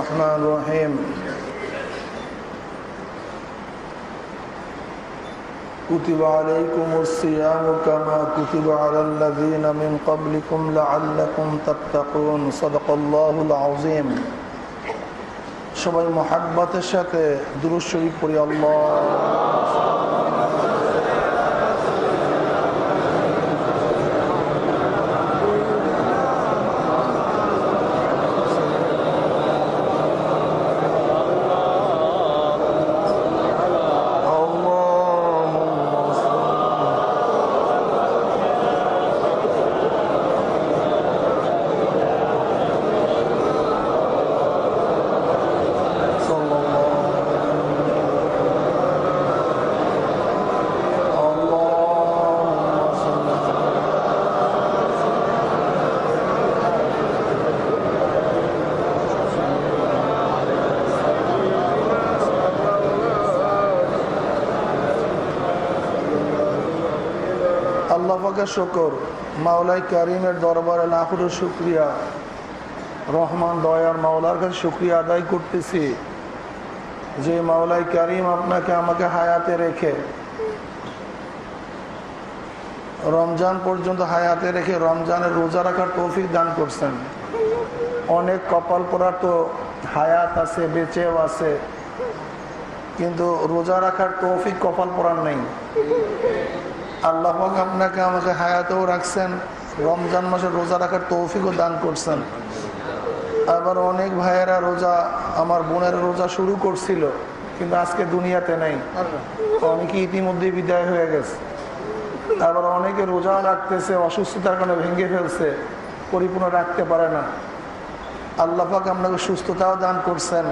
الرحمن الرحيم كتب عليكم الصيام كما كتب على الذين من قبلكم لعلكم تتقون صدق الله العظيم সবাই মহাব্বতের সাথে দুরুশ্বরী পড়ি আল্লাহ শকর। মাওলাই করিমের দরবারে শুক্রিয়া। রহমান দয়ার মাওলার কাছে শুক্রিয়া আদায় করতেছি। যে মাওলাই করিম আপনাকে আমাকে হায়াতে রেখে, রমজান পর্যন্ত হায়াতে রেখে রমজানের রোজা রাখার তৌফিক দান করছেন। অনেক কপাল পরা তো হায়াত আছে, বেঁচেও আছে, কিন্তু রোজা রাখার তৌফিক কপাল পরার নেই। আল্লাহ আপনাকে আমাকে হায়াতেও রাখছেন, রমজান মাসে রোজা রাখার তৌফিকও দান করছেন। আবার অনেক ভাইয়েরা রোজা, আমার বোনের রোজা শুরু করছিল, কিন্তু আজকে দুনিয়াতে নেই। অনেকে ইতিমধ্যে বিদায় হয়ে গেছে? আবার অনেকে রোজা রাখতেছে, অসুস্থতার কারণে ভেঙে ফেলছে, পরিপূর্ণ রাখতে পারে না। আল্লাহাক আপনাকে সুস্থতাও দান করছেন।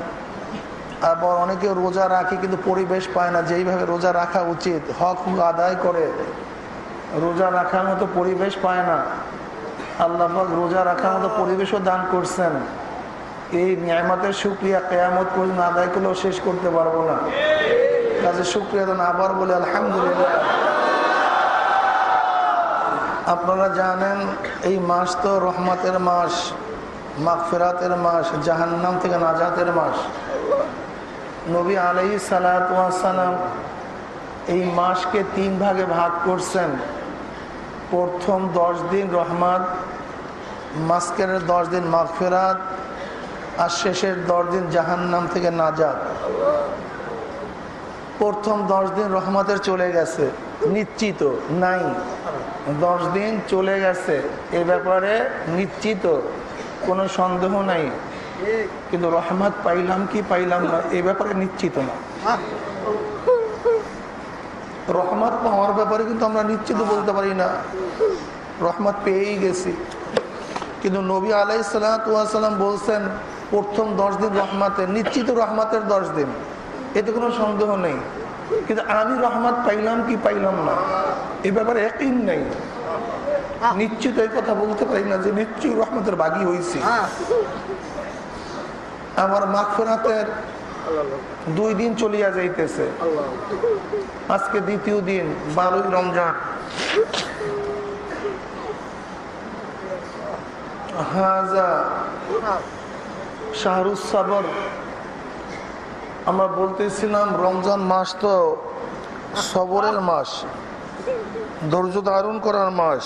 আবার অনেকে রোজা রাখে কিন্তু পরিবেশ পায় না, যেইভাবে রোজা রাখা উচিত। হক আদায় করে। রোজা রাখার মতো পরিবেশ পায় না। আল্লাহ রোজা রাখার মতো পরিবেশও দান করছেন। এই ন্যায়মাতের সুক্রিয়া কেয়ামত পর্যন্ত আদায় করলেও শেষ করতে পারব না। কাজে সুক্রিয়া দান আবার বলে, আলহামদুলিল্লাহ। আপনারা জানেন, এই মাস তো রহমতের মাস, মাগফেরাতের মাস, জাহান্নাম থেকে নাজাতের মাস। নবী আলাই সালাম এই মাসকে তিন ভাগে ভাগ করছেন। প্রথম দশ দিন রহমান মাস্কের দশ দিন মাগফেরাত, আর শেষের দশ দিন জাহান্নাম থেকে নাজাত। প্রথম দশ দিন রহমতের চলে গেছে, নিশ্চিত, নাই। দশ দিন চলে গেছে, এ ব্যাপারে নিশ্চিত, কোনো সন্দেহ নাই। কিন্তু রহমত পাইলাম কি পাইলাম না, এ ব্যাপারে নিশ্চিত না। রহমত পাওয়ার ব্যাপারে কিন্তু আমরা নিশ্চিত বলতে পারি না। রহমত পেয়েই গেছি। কিন্তু নবী আলাই সালাম বলছেন, প্রথম দশ দিন রহমাতের, নিশ্চিত রহমতের দশ দিন। এতে কোনো সন্দেহ নেই। কিন্তু আমি রহমত পাইলাম কি পাইলাম না, এ ব্যাপারে একই নেই। নিশ্চিত এই কথা বলতে পারি না যে নিশ্চয়ই রহমতের বাগি হয়েছে আমার মাগফেরাতের দুই দিন চলিয়া যাইতেছে। আজকে দ্বিতীয় দিন, বারোই রমজান। হাজা শাহরুজ সাবর, আমরা বলতেছিলাম রমজান মাস তো সবরের মাস, ধৈর্য ধারণ করার মাস।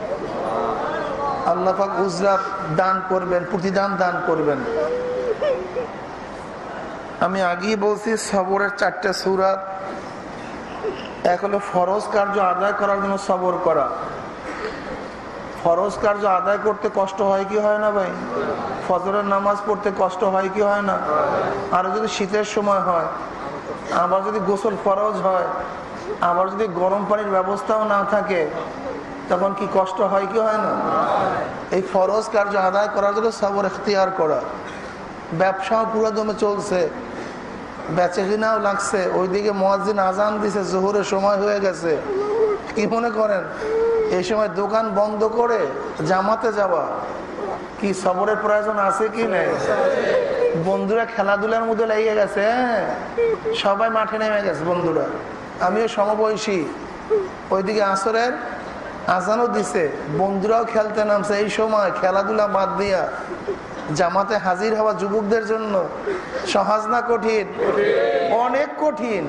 আল্লাহাক উজরাত দান করবেন, প্রতিদান দান করবেন। আমি আগেই বলছি, সবরের চারটে সুরাত এক হলো ফরজ কার্য আদায় করার জন্য সবর করা। ফরজ কার্য আদায় করতে কষ্ট হয় কি হয় না ভাই? ফজরের নামাজ পড়তে কষ্ট হয় কি হয় না? আর যদি শীতের সময় হয়, আবার যদি গোসল ফরজ হয়, আবার যদি গরম পানির ব্যবস্থাও না থাকে তখন কি কষ্ট হয়, কি হয় না? এই ফরজ কার্য আদায় করার জন্য সবর এখতিয়ার করা। ব্যবসাও পুরো দমে চলছে, বেচে কিনাও লাগছে, ওইদিকে মহাজিন আজান দিছে, জোহরের সময় হয়ে গেছে। কি মনে করেন? এই সময় দোকান বন্ধ করে জামাতে যাওয়া, কি সবরের প্রয়োজন আছে কি নেই? বন্ধুরা খেলাধুলার মধ্যে লেগে গেছে হ্যাঁ? সবাই মাঠে নেমে গেছে বন্ধুরা। আমিও সমবয়সী। ওইদিকে আসরের আজানও দিছে, বন্ধুরাও খেলতে নামছে। এই সময় খেলাধুলা বাদ দিয়া জামাতে হাজির হওয়া যুবকদের জন্য সহজ না কঠিন? অনেক কঠিন।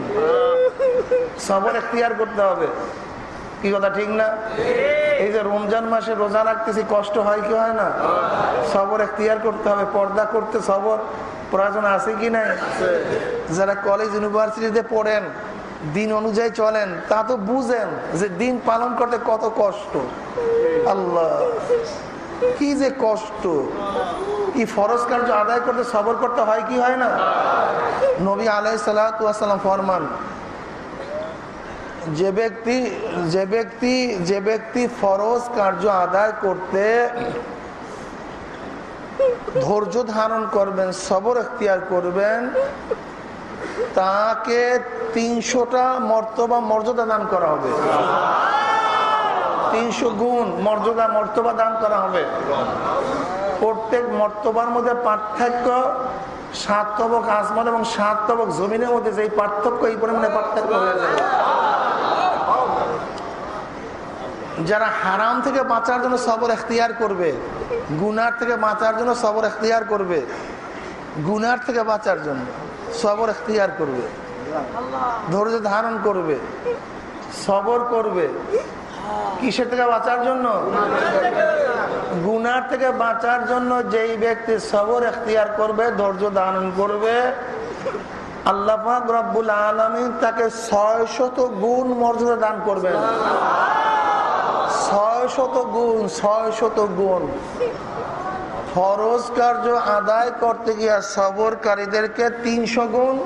সবর এখতিয়ার করতে হবে। কি কথা, ঠিক না? এই যে রমজান মাসে রোজা রাখতেছি, কষ্ট হয় কি হয় না? সবর এখতিয়ার করতে হবে, পর্দা করতে সবর। প্রয়োজন আছে কি নাই? যারা কলেজ ইউনিভার্সিটিতে পড়েন দিন অনুযায়ী চলেন, তা তো বুঝেন যে দিন পালন করতে কত কষ্ট। আল্লাহ, কি যে কষ্ট। কি ফরজ কার্য আদায় করতে, সবর করতে হয় কি হয় না? নবী আলাই সাল্লাম ফরমান, যে ব্যক্তি যে ব্যক্তি যে ব্যক্তি ফরজ কার্য আদায় করতে ধৈর্য ধারণ করবেন, সবর এখতিয়ার করবেন তাকে তিনশোটা মর্তবা মর্যাদা দান করা হবে। তিনশো গুণ মর্যাদা মর্তবা দান করা হবে। প্রত্যেক মর্তবার মধ্যে পার্থক্য সাত তবক আসমান এবং সাত তবক জমিনের মধ্যে যে পার্থক্য, এই পরিমাণে পার্থক্য হয়ে যাবে। যারা হারাম থেকে বাঁচার জন্য সবর এখতিয়ার করবে, গুনার থেকে বাঁচার জন্য সবর এখতিয়ার করবে, গুনার থেকে বাঁচার জন্য। সবর এখতিয়ার করবে। ধৈর্য ধারণ করবে। সবর করবে। কিসের থেকে বাঁচার জন্য? গুনার থেকে বাঁচার জন্য যেই ব্যক্তি সবর এখতিয়ার করবে, ধৈর্য ধারণ করবে, আল্লাহ রব্বুল আলমী তাকে ছয় শত গুণ মর্যাদা দান করবেন। ছয় শত গুণ ছয় শত গুণ। ফরজ কার্য আদায় করতে গিয়া সবরকারীদেরকে তিনশো গুণ।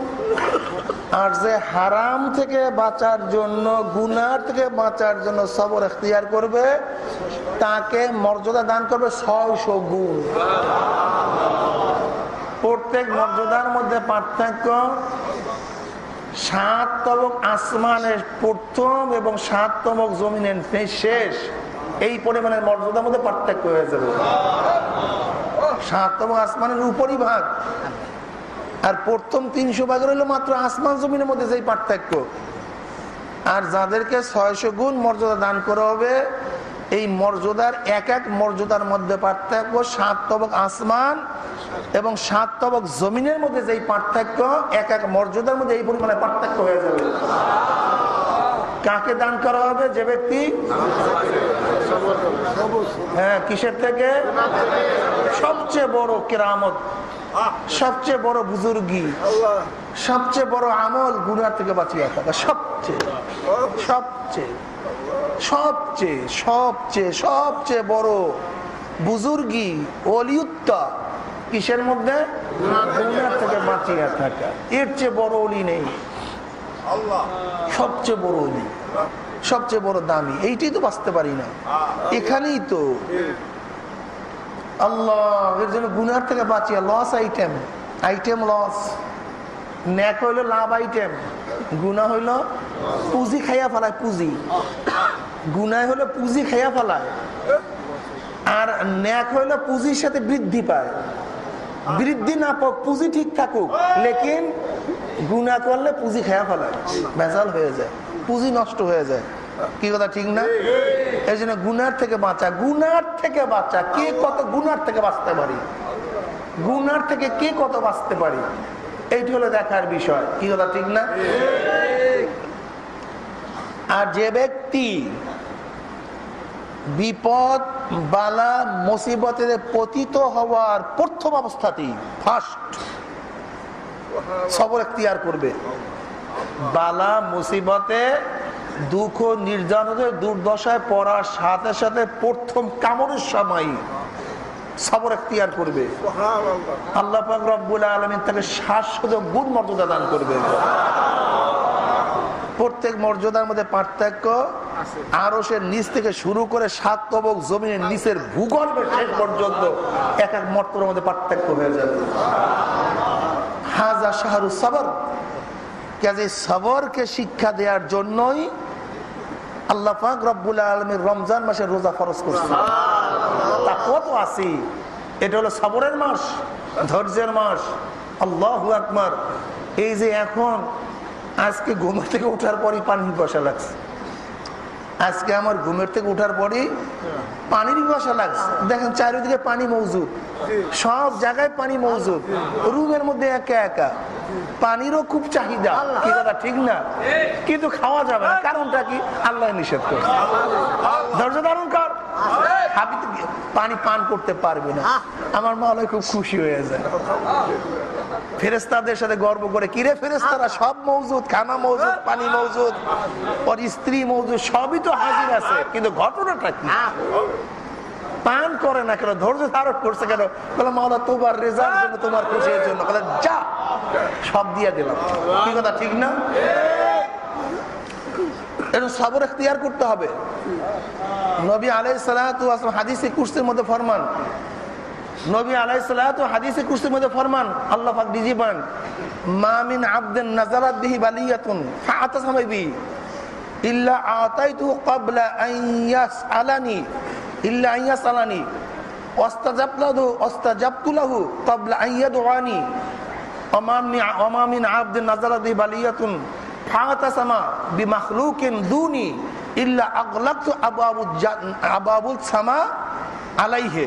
আর যে হারাম থেকে বাঁচার জন্য, গুনার থেকে বাঁচার জন্য সবর এখতিয়ার করবে, তাকে মর্যাদা দান করবে ছয়শো গুণ। প্রত্যেক মর্যাদার মধ্যে পার্থক্য সাত তবক আসমানের প্রথম এবং সাত তবক জমিনের শেষ। এই পরিমাণের মর্যাদার মধ্যে পার্থক্য হয়ে যাবে। সাত তবক আসমানের উপরই ভাগ। আর প্রথম তিনশো ভাগের হলো মাত্র আসমান জমিনের মধ্যে যেই পার্থক্য। আর যাদেরকে ছয়শো গুণ মর্যাদা দান করা হবে, এই মর্যাদার এক এক মর্যাদার মধ্যে পার্থক্য সাত তবক আসমান এবং সাত তবক জমিনের মধ্যে যেই পার্থক্য, এক এক মর্যাদার মধ্যে এই পরিমাণে পার্থক্য হয়ে যাবে। কাকে দান করা হবে যে ব্যক্তি? হ্যাঁ কিসের থেকে? সবচেয়ে বড় কেরামত, সবচেয়ে বড় বুজুর্গি, সবচেয়ে বড় আমল গুনার থেকে বাঁচিয়ে থাকা সবচেয়ে সবচেয়ে সবচেয়ে সবচেয়ে সবচেয়ে বড় বুজুর্গি, অলিউত্তা কিসের মধ্যে? গুনার থেকে বাঁচিয়ে থাকা এর চেয়ে বড় অলি নেই। সবচেয়ে বড় অলি। সবচেয়ে বড় দামি। এইটাই তো বাঁচতে পারি না। এখানেই তো। আল্লাহ এর জন্য গুনার থেকে বাঁচিয়া লস আইটেম আইটেম লস ন্যাক হইল লাভ আইটেম গুনা হইল পুঁজি খাইয়া ফেলায় পুঁজি। গুনায় হলো পুঁজি খাইয়া ফেলায় আর ন্যাক হইল পুঁজির সাথে বৃদ্ধি পায়। বৃদ্ধি না পাক, পুঁজি ঠিক থাকুক। লেকিন গুনা করলে পুঁজি খাইয়া ফেলায় ভেজাল হয়ে যায়। পুঁজি নষ্ট হয়ে যায়। কি কথা ঠিক না? এই জন্য গুনার থেকে বাঁচা। গুনার থেকে বাঁচা। কে কত গুনার থেকে বাঁচতে পারি? গুনার থেকে কে কত বাঁচতে পারি? এইটি হলো দেখার বিষয়। কি কথা ঠিক না? আর যে ব্যক্তি বিপদ বালা মুসিবতের পতিত হওয়ার প্রথম অবস্থাতেই ফার্স্ট সবর এখতিয়ার করবে। বালা মুসিবতে দুঃখ নির্যাতনের দুর্দশায় পড়ার সাথে সাথে প্রথম কামড়ের সময় সবর এখতিয়ার করবে। আল্লাহ রব্বুল আলমিন তাকে শাশ্বত গুণ মর্যাদা দান করবে প্রত্যেক মর্যাদার মধ্যে পার্থক্য আরও সে নিচ থেকে শুরু করে সাত তবক জমিনের নিচের ভূগর্ভের শেষ পর্যন্ত এক এক মর্তর মধ্যে পার্থক্য হয়ে যাবে। হাজা শাহরু সাবর। কাজে সবরকে শিক্ষা দেওয়ার জন্যই আল্লাহ পাক রব্বুল আলমীর রমজান মাসে রোজা খরচ করছে তা কত আছে? এটা হলো সবরের মাস, ধৈর্যের মাস। আল্লাহ আকমার এই যে এখন, আজকে ঘুম থেকে উঠার পরই পানি বসা লাগছে। আজকে আমার ঘুমের থেকে উঠার পরই পানির বসা লাগছে। দেখেন চারিদিকে পানি মৌজুদ সব জায়গায় পানি মৌজুদ রুমের মধ্যে একা একা। পানিরও খুব চাহিদা। কি কথা ঠিক না? কিন্তু খাওয়া যাবে না। কারণটা কি? আল্লাহ নিষেধ করছে। ধৈর্য ধারণ কর। পানি পান করতে পারবে না। আমার মনে খুব খুশি হয়ে যায়। ফেরেস্তাদের সাথে গর্ব করে কিরে ফেরেস্তারা সব মৌজুদ খানা মৌজুদ পানি মৌজুদ ওর স্ত্রী মৌজুদ সবই তো হাজির আছে। কিন্তু ঘটনাটা কি? পান করে না কেন? ধৈর্য ধারণ করছে কেন? বলে মাওলা তোমার রেজাল্ট জন্য তোমার খুশির জন্য। বলে যা সব দিয়ে দিলাম। কি কথা ঠিক না? এটা সবর এখতিয়ার করতে হবে। নবী আলাই সালাম হাদিসে কুর্সির মধ্যে ফরমান নবী আলাই সালাত হাদিসে কুর্সির মধ্যে ফরমান, আল্লাহ পাক ডিজি পান মামিন আবদেন নাজারাত বিহি বালিয়াতুন ফাআতাসামাবি ইল্লা আতাইতু ক্বাবলা আন ইয়াসআলানি, ইল্লা আন ইয়াসআলানি, ওয়াস্তাজাবতু ওয়াস্তাজাবতু লাহু ক্বাবলা আন ইয়াদউআনি ওমামিন ওমামিন আবদেন নাজারাত বিহি বালিয়াতুন ফাআতাসামা বিমাখলুকিন দুনি, ইল্লা আগলাকতু আবাবুল আবাবুল সামা আলাইহি।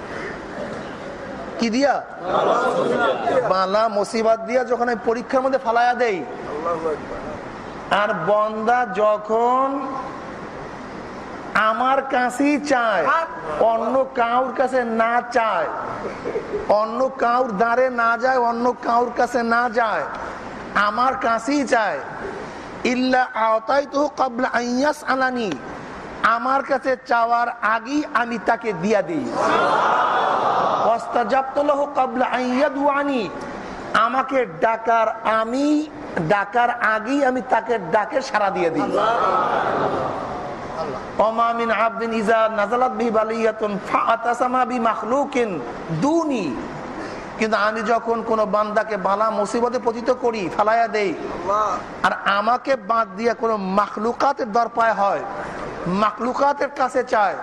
কি দিয়া? বালা মুসিবত দিয়া যখন আমি পরীক্ষার মধ্যে ফালাইয়া দেই। আর বন্দা যখন আমার কাছেই চায়, অন্য কাউর কাছে না চায়, অন্য কাউর দাঁড়ে না যায়, অন্য কাউর কাছে না যায়, আমার কাছেই চায়। ইল্লা আওতাই তো কাবলা আইয়াস আলানি আমার কাছে চাওয়ার আগেই আমি তাকে দিয়া দিই। আমাকে ডাকার আমি ডাকার আগেই আমি তাকে ডাকে সারা দিয়ে দিই। অমামিন আবদিন ইজা নাজালাত বি ফাআতাসামা বি দুনি। কিন্তু আমি যখন কোন বান্দাকে বালা মুসিবতে পতিত করি ফালাইয়া দেই আর আমাকে বাদ দিয়ে কোনো মাখলুকাতের দরপায় হয় মাকলুকাতের কাছে চায়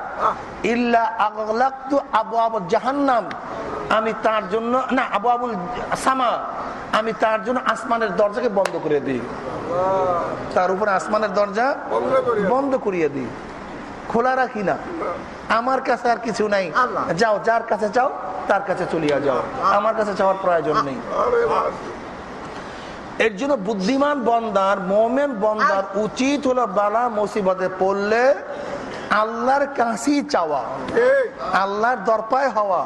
ইল্লা আগলাক্তু আবু আবু জাহান্নাম। আমি তার জন্য না আবু আবুল সামা আমি তার জন্য আসমানের দরজাকে বন্ধ করে দিই। তার উপরে আসমানের দরজা বন্ধ করিয়ে দিই। খোলা রাখি না। আমার কাছে আর কিছু নাই। যাও যার কাছে যাও তার কাছে চলিয়া যাও। আমার কাছে যাওয়ার প্রয়োজন নেই। এর জন্য বুদ্ধিমান বন্দার মোমেন বন্দার উচিত হলো বালা মুসিবতে পড়লে আল্লাহর কাছেই চাওয়া আল্লাহর দরপায় হওয়া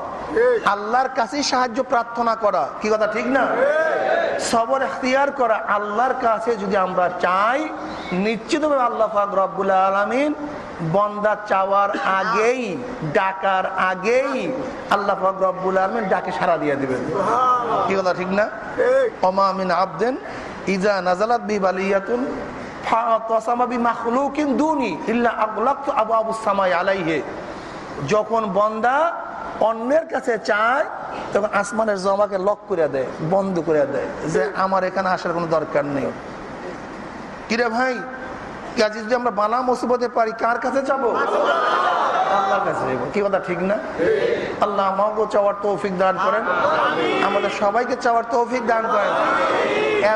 আল্লাহর কাছেই সাহায্য প্রার্থনা করা কি কথা ঠিক না? সবর এখতিয়ার করা আল্লাহর কাছে যদি আমরা চাই নিশ্চিতভাবে আল্লাহ ফাক রব্বুল আলমিন বন্দা চাওয়ার আগেই ডাকার আগেই আল্লাহ রব্বুল আলমিন ডাকে সারা দিয়ে দিবেন। কি কথা ঠিক না? অমামিন আবদেন ইজা নাজালাত বি বালিয়াতুন যখন বন্দা অন্যের কাছে চায় তখন আসমানের জমাকে লক করে দেয় বন্ধ করে দেয় যে আমার এখানে আসার কোনো দরকার নেই। কিরে ভাই কাজে যদি আমরা বালা মুসিবতে পারি কার কাছে যাব? আল্লাহর কাছে যাব। কি কথা ঠিক না? আল্লাহ চাওয়ার তৌফিক দান করেন। আমাদের সবাইকে চাওয়ার তৌফিক দান করেন।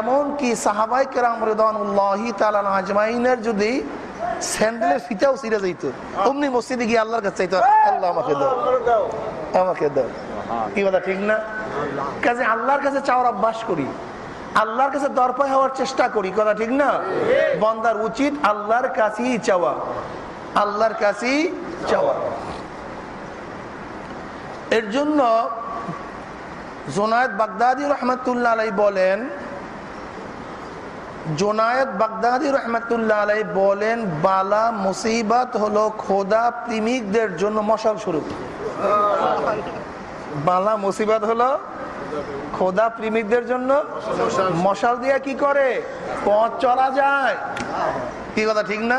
এমন কি সাহাবাই কেরাম রেদানুল্লাহি তালান আজমাইনের যদি স্যান্ডেলের ফিতাও ছিঁড়ে যাইত অমনি মসজিদে গিয়ে আল্লাহর কাছে চাইতো আল্লাহ আমাকে দাও। আমাকে দাও। কি কথা ঠিক না? কাজে আল্লাহর কাছে চাওয়ার অভ্যাস করি। আল্লাহর কাছে দরপায় হওয়ার চেষ্টা করি, কথা ঠিক না? বন্দার উচিত আল্লাহর কাছেই চাওয়া। আল্লাহর কাছেই চাওয়া। এর জন্য জোনায়দ বাগদাদি রহমতুল্লাহ আলাই বলেন, জোনায়দ বাগদাদি রহমতুল্লাহ আলাই বলেন, বালা মুসিবত হলো খোদা প্রেমিকদের জন্য মশাল স্বরূপ। বালা মুসিবত হলো খোদা প্রেমিকদের জন্য মশাল দিয়ে কি করে? পথ চলা যায়। কি কথা, ঠিক না?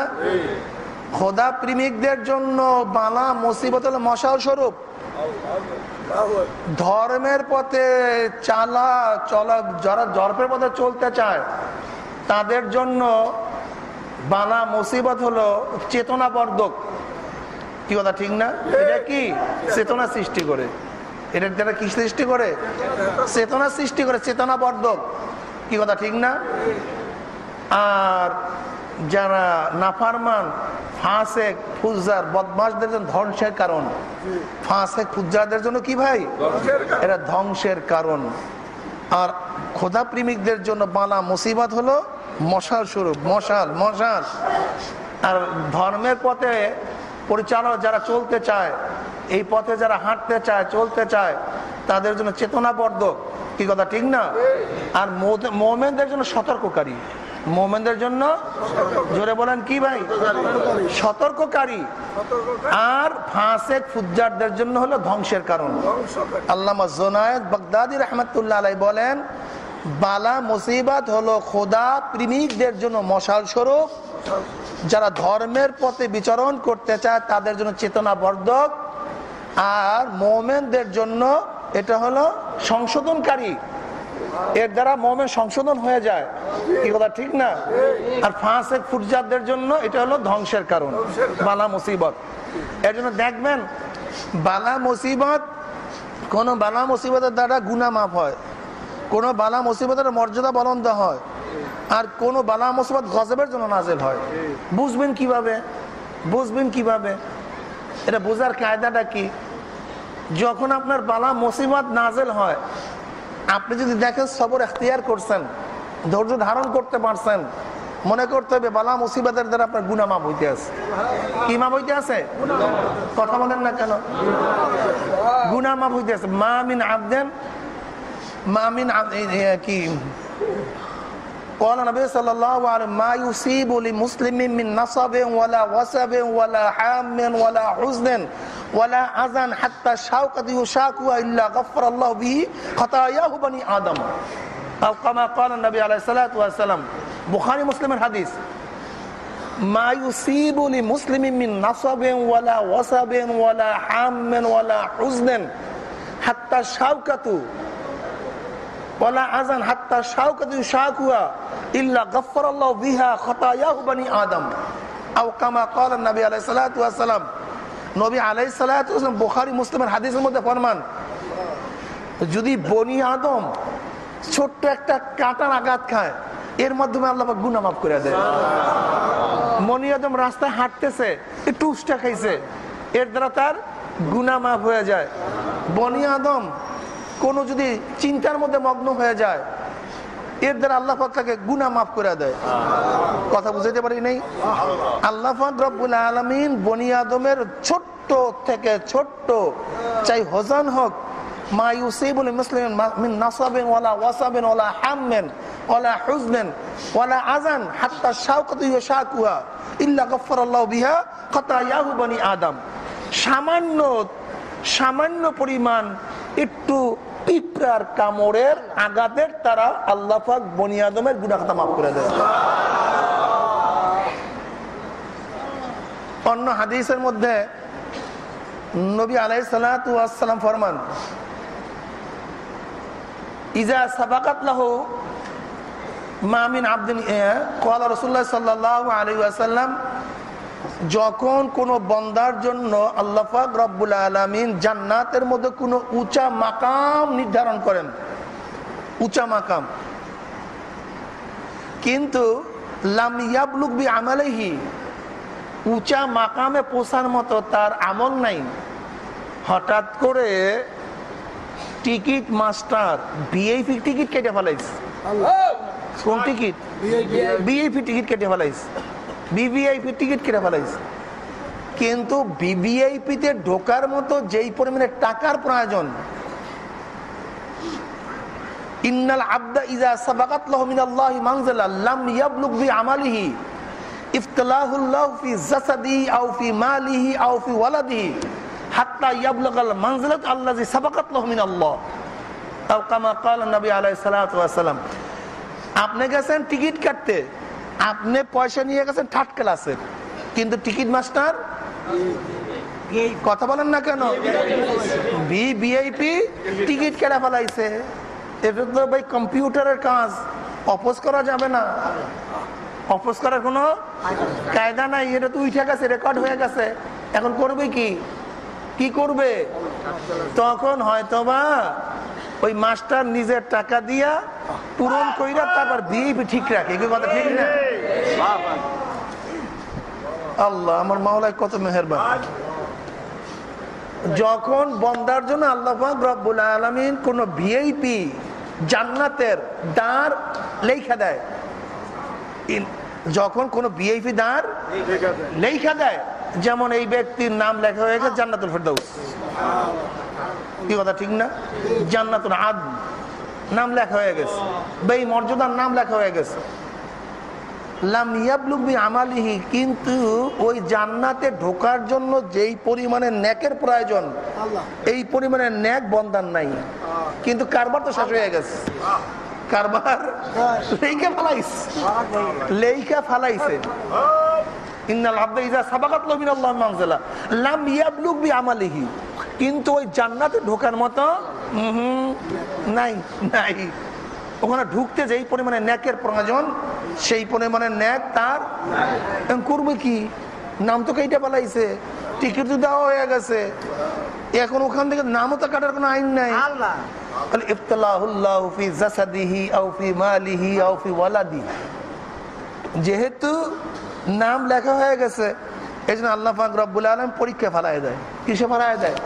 খোদা প্রেমিকদের জন্য বালা মুসিবত মশাল স্বরূপ। ধর্মের পথে চালা, চলা, যারা ধর্মের পথে চলতে চায়, তাদের জন্য বানা মুসিবত হলো চেতনা বর্ধক কি কথা, ঠিক না? এটা কি? চেতনা সৃষ্টি করে। এটার দ্বারা কি সৃষ্টি করে? চেতনা সৃষ্টি করে চেতনা বর্ধক কি কথা, ঠিক না? আর যারা নাফারমান, ফাঁসেক ফুজার বদমাসদের জন্য ধ্বংসের কারণ। ফাঁসেক ফুজারদের জন্য কি ভাই? এরা ধ্বংসের কারণ। আর খোদা প্রেমিকদের জন্য বালা মুসিবত হলো মশাল স্বরূপ, মশাল মশাল। আর ধর্মের পথে পরিচালক যারা চলতে চায় এই পথে যারা হাঁটতে চায়, চলতে চায়, তাদের জন্য চেতনাবর্ধক। কি কথা, ঠিক না? আর মোমেনদের জন্য সতর্ককারী। মোমেনদের জন্য, জোরে বলেন কি ভাই? সতর্ককারী। আর ফাঁসেক ফুজ্জারদের জন্য হলো ধ্বংসের কারণ। আল্লামা জোনায়দ বাগদাদি রহমতুল্লাহ আলাই বলেন, বালা মুসিবত হলো খোদা প্রেমিকদের জন্য মশাল স্বরূপ। যারা ধর্মের পথে বিচরণ করতে চায়, তাদের জন্য চেতনাবর্ধক। আর মোমেনদের জন্য এটা হলো সংশোধনকারী। এর দ্বারা মোমেন সংশোধন হয়ে যায়। কি কথা, ঠিক না? আর ফাঁসেক ফুরজাদের জন্য এটা হলো ধ্বংসের কারণ, বালা মুসিবত। এর জন্য দেখবেন, বালা মুসিবত, কোন বালা মুসিবতের দ্বারা গুনা মাফ হয়। কোন বালা মুসিবতের মর্যাদা বলন্দ হয়। আর কোন বালা মুসিবত গজবের জন্য নাজেল হয়। বুঝবেন কীভাবে? বুঝবেন কীভাবে? এটা বোঝার কায়দাটা কি? যখন আপনার বালা মুসিবত নাজেল হয়, আপনি যদি দেখেন সবর এখতিয়ার করছেন, ধৈর্য ধারণ করতে পারছেন, মনে করতে হবে বালা মুসিবতের দ্বারা আপনার গুনা মাপ হইতে আছে। কি মাপ হইতে আছে? কথা বলেন না কেন? গুনা মাপ হইতে আছে। মা মিন আবদেন, মা মিন কি? قال النبي صلى الله عليه وسلم ما يصيب لمسلم من نصب ولا وسب ولا حام ولا حزن ولا أذن حتى شوكة يشاكوا إلا غفر الله به خطاياه بني آدم. أو كما قال النبي عليه الصلاة والسلام بخاري مسلم الحديث ما يصيب لمسلم من نصب ولا وسب ولا حام ولا حزن حتى شوكة আজান ইল্লা আদম। কামা কল নবী নবী আলাই যদি বনি আদম ছোট্ট একটা কাটার আঘাত খায়, এর মাধ্যমে আল্লাহ গুনা মাফ করে দেয়। মনি আদম রাস্তায় হাঁটতেছে একটু উষ্টা খাইছে, এর দ্বারা তার গুনা মাফ হয়ে যায়। বনি আদম কোনো যদি চিন্তার মধ্যে মগ্ন হয়ে যায়, এর দ্বারা আল্লাহ তাকে গুনা মাফ করে দেয়। কথা বুঝাইতে পারি নেই? আল্লাহ রব্বুল আলমিন বনি আদমের ছোট্ট থেকে ছোট্ট, চাই হজান হোক, মা ওয়ালা ওয়ালা বিহা বনি আদম। সামান্য সামান্য পরিমাণ একটু পিঁপড়ার কামড়ের আঘাতের তারা আল্লাহ পাক বনি আদমের গুনা খাতা মাফ করে দেয়। অন্য হাদিসের মধ্যে নবী আলাই সালাম ফরমান, ইজা সাবাকাত মামিন আব্দিন কলা রসুল্লাহ সাল্লাহ আলী আসাল্লাম যখন কোন বন্দার জন্য আল্লাহাক রব্বুল আলমিন জান্নাতের মধ্যে কোনো উঁচা মাকাম নির্ধারণ করেন। উঁচা মাকাম। কিন্তু লামিয়াবলুকবি আমালেহি উঁচা মাকামে পোষার মতো তার আমল নাই। হঠাৎ করে টিকিট মাস্টার বিএপি টিকিট কেটে ফেলাইছে। কোন টিকিট? বিএপি টিকিট কেটে ফেলাইছে। বিভিআইপি টিকিট কেটে ফেলাইছে। কিন্তু বিবিআইপিতে ঢোকার মতো যেই পরিমাণে টাকার প্রয়োজন আমালিহি, ইফতলাহুল্লাহু ফি ওয়ালাদিহি, হাত্তা আপনি গেছেন টিকিট কাটতে। আপনি পয়সা নিয়ে গেছেন থার্ড ক্লাসের। কিন্তু টিকিট মাস্টার কথা বলেন না কেন? ভি ভিআইপি, টিকিট কেটে ফেলাইছে। এটা তো ভাই কম্পিউটারের কাজ। অপোজ করা যাবে না। অপোজ করার কোনো কায়দা নাই। এটা তো উঠে গেছে রেকর্ড হয়ে গেছে। এখন করবে কি? কি করবে? তখন হয়তোবা ওই মাস্টার নিজের টাকা দিয়া পূরণ কইরা তারপর ভিআইপি ঠিক রাখে। কি কথা ঠিক না? আল্লাহ আমার মাওলায় কত মেহেরবান। যখন বন্দার জন্য আল্লাহ রব্বুল আলমিন কোন ভিআইপি জান্নাতের দ্বার লেখা দেয়। যখন কোন ভিআইপি দ্বার লেখা দেয় যেমন এই ব্যক্তির নাম লেখা হয়ে গেছে জান্নাতুল ফেরদাউস। কি কথা ঠিক না? জান্নাতুল আদ নাম লেখা হয়ে গেছে। বা এই মর্যাদার নাম লেখা হয়ে গেছে। লাম বি আমালিহি কিন্তু ওই জান্নাতে ঢোকার জন্য যেই পরিমাণে ন্যাকের প্রয়োজন এই পরিমাণে ন্যাক বন্দান নাই। কিন্তু কারবার তো শেষ হয়ে গেছে। কারবার লেইকা ফালাইস লেইকা ফালাইছে। ইন্নাল আব্দা ইজা সাবাকাত মানজিলা লাম বি আমালিহি কিন্তু ওই জান্নাতে ঢোকার মতো নাই নাই। ওখানে ঢুকতে যেই পরিমাণে ন্যাকের প্রয়োজন সেই পরিমাণে ন্যাক তার এখন করবে কি? নাম তো কেটে পালাইছে টিকিট তো দেওয়া হয়ে গেছে। এখন ওখান থেকে নামও তো কাটার কোনো আইন নাই। যেহেতু নাম লেখা হয়ে গেছে। এই জন্য আল্লাহ রব্বুল আলম পরীক্ষা ফেলায় দেয়। কিসে ফেলায় দেয়?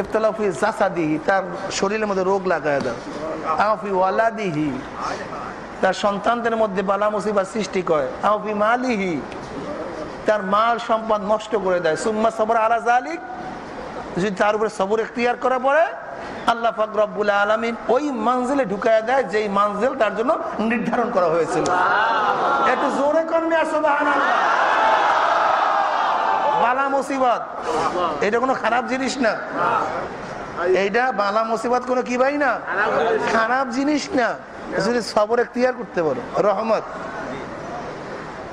ইফতলাফি জাসাদিহি, তার শরীরের মধ্যে রোগ লাগায় দেয়। আফি ওয়ালাদিহি, তার সন্তানদের মধ্যে বালা মুসিবার সৃষ্টি করে। আফি মালিহি, তার মাল সম্পদ নষ্ট করে দেয়। সুম্মা সবর আলা জালিক যদি তার উপরে সবর এখতিয়ার করা পড়ে আল্লাহ আলমিন ওই মানজিলে ঢুকায় দেয় যেই মানজিল তার জন্য নির্ধারণ করা হয়েছিল। একটু জোরে কর্মে আসো বালা মুসিবত। এটা কোনো খারাপ জিনিস না। এইটা বালা মুসিবত কোনো কি ভাই না? খারাপ জিনিস না। যদি সবর এখতিয়ার করতে পারো রহমত।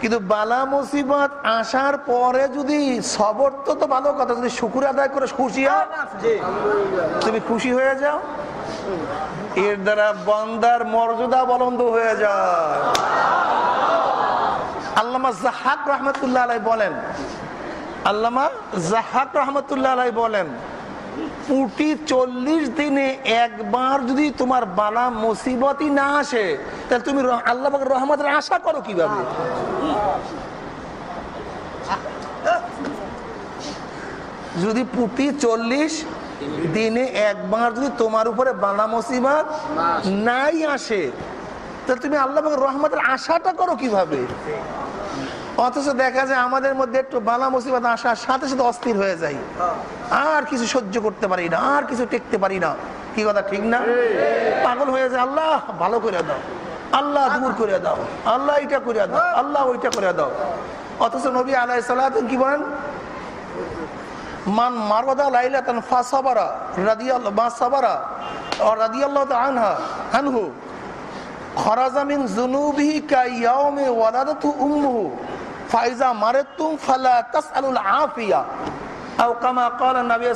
কিন্তু বালা মুসিবত আসার পরে যদি সবর তো তো ভালো কথা যদি শুকুর আদায় করে খুশি হও। তুমি খুশি হয়ে যাও। এর দ্বারা বন্দার মর্যাদা বলন্দ হয়ে যায়। আল্লামা জাহাক রহমতুল্লাহ আলাই বলেন আল্লামা জাহাক রহমতুল্লাহ আলাই বলেন প্রতি চল্লিশ দিনে একবার যদি তোমার বালা মুসিবতই না আসে, তাহলে তুমি আল্লাহ রহমতের আশা করো কীভাবে? যদি প্রতি চল্লিশ দিনে একবার যদি তোমার উপরে বালা মুসিবত নাই আসে, তাহলে তুমি আল্লাহ রহমতের আশাটা করো কীভাবে? অথচ দেখা যায় আমাদের মধ্যে একটু বালা মুসিবত আসার সাথে সাথে অস্থির হয়ে যায়। আর কিছু সহ্য করতে পারি না, আর কিছু টেকতে পারি না। কি কথা, ঠিক না? পাগল হয়ে যায় আল্লাহ, ভালো করে দাও। আল্লাহ দূর করে দাও। আল্লাহ এটা করে দাও। আল্লাহ ওইটা করে দাও। অথচ নবী আলাই সাল্লাহ কি বলেন? মান মারওয়াদা লাইলাতান ফাসাবারা রাদিয়াল্লাহু, মা সাবারা ও রাদিয়াল্লাহু আনহা, আনহু, খরাজা মিন যুনুবিহি কায়াউমি ওয়ালাদাতু উম্মুহু, ফাইজা মারাতুম ফালা তাসআলুল আফিয়া। ক্বালা নবী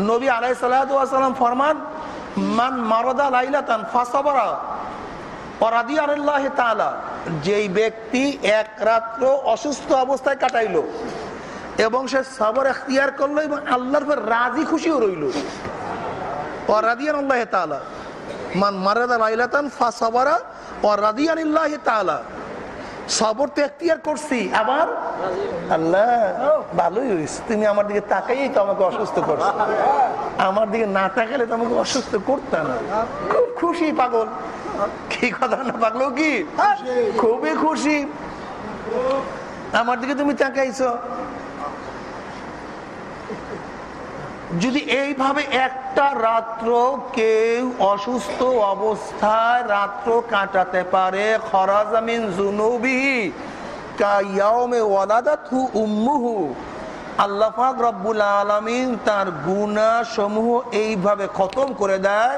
নবী মান মারাদা যেই ব্যক্তি এক রাত্র অসুস্থ অবস্থায় কাটাইলো এবং সে সবর এখতিয়ার করল এবং আল্লাহর রাজি খুশিও রইল। তাআলা। মান মারাদা লাইলাতান ফাসাবারা ওয়া রাদিয়ানিল্লাহি তাআলা। সবর তো এখতিয়ার করছি। আবার? আল্লাহ ভালোই হয়েছে। তুমি আমার দিকে তাকাই তো আমাকে অসুস্থ করছ। আমার দিকে না তাকালে তো আমাকে অসুস্থ করতে না। খুব খুশি পাগল। কি কথা না পাগল কি? খুবই খুশি। আমার দিকে তুমি তাকাইছো। যদি এইভাবে একটা রাত্র কেউ অসুস্থ অবস্থায় রাত্র কাটাতে পারে খরাজামিন জুনুবি কায়ামে ওয়ালাদাতহু উম্মুহু, আল্লাহ পাক রব্বুল আলামিন তার গুনাহ সমূহ এইভাবে খতম করে দেয়,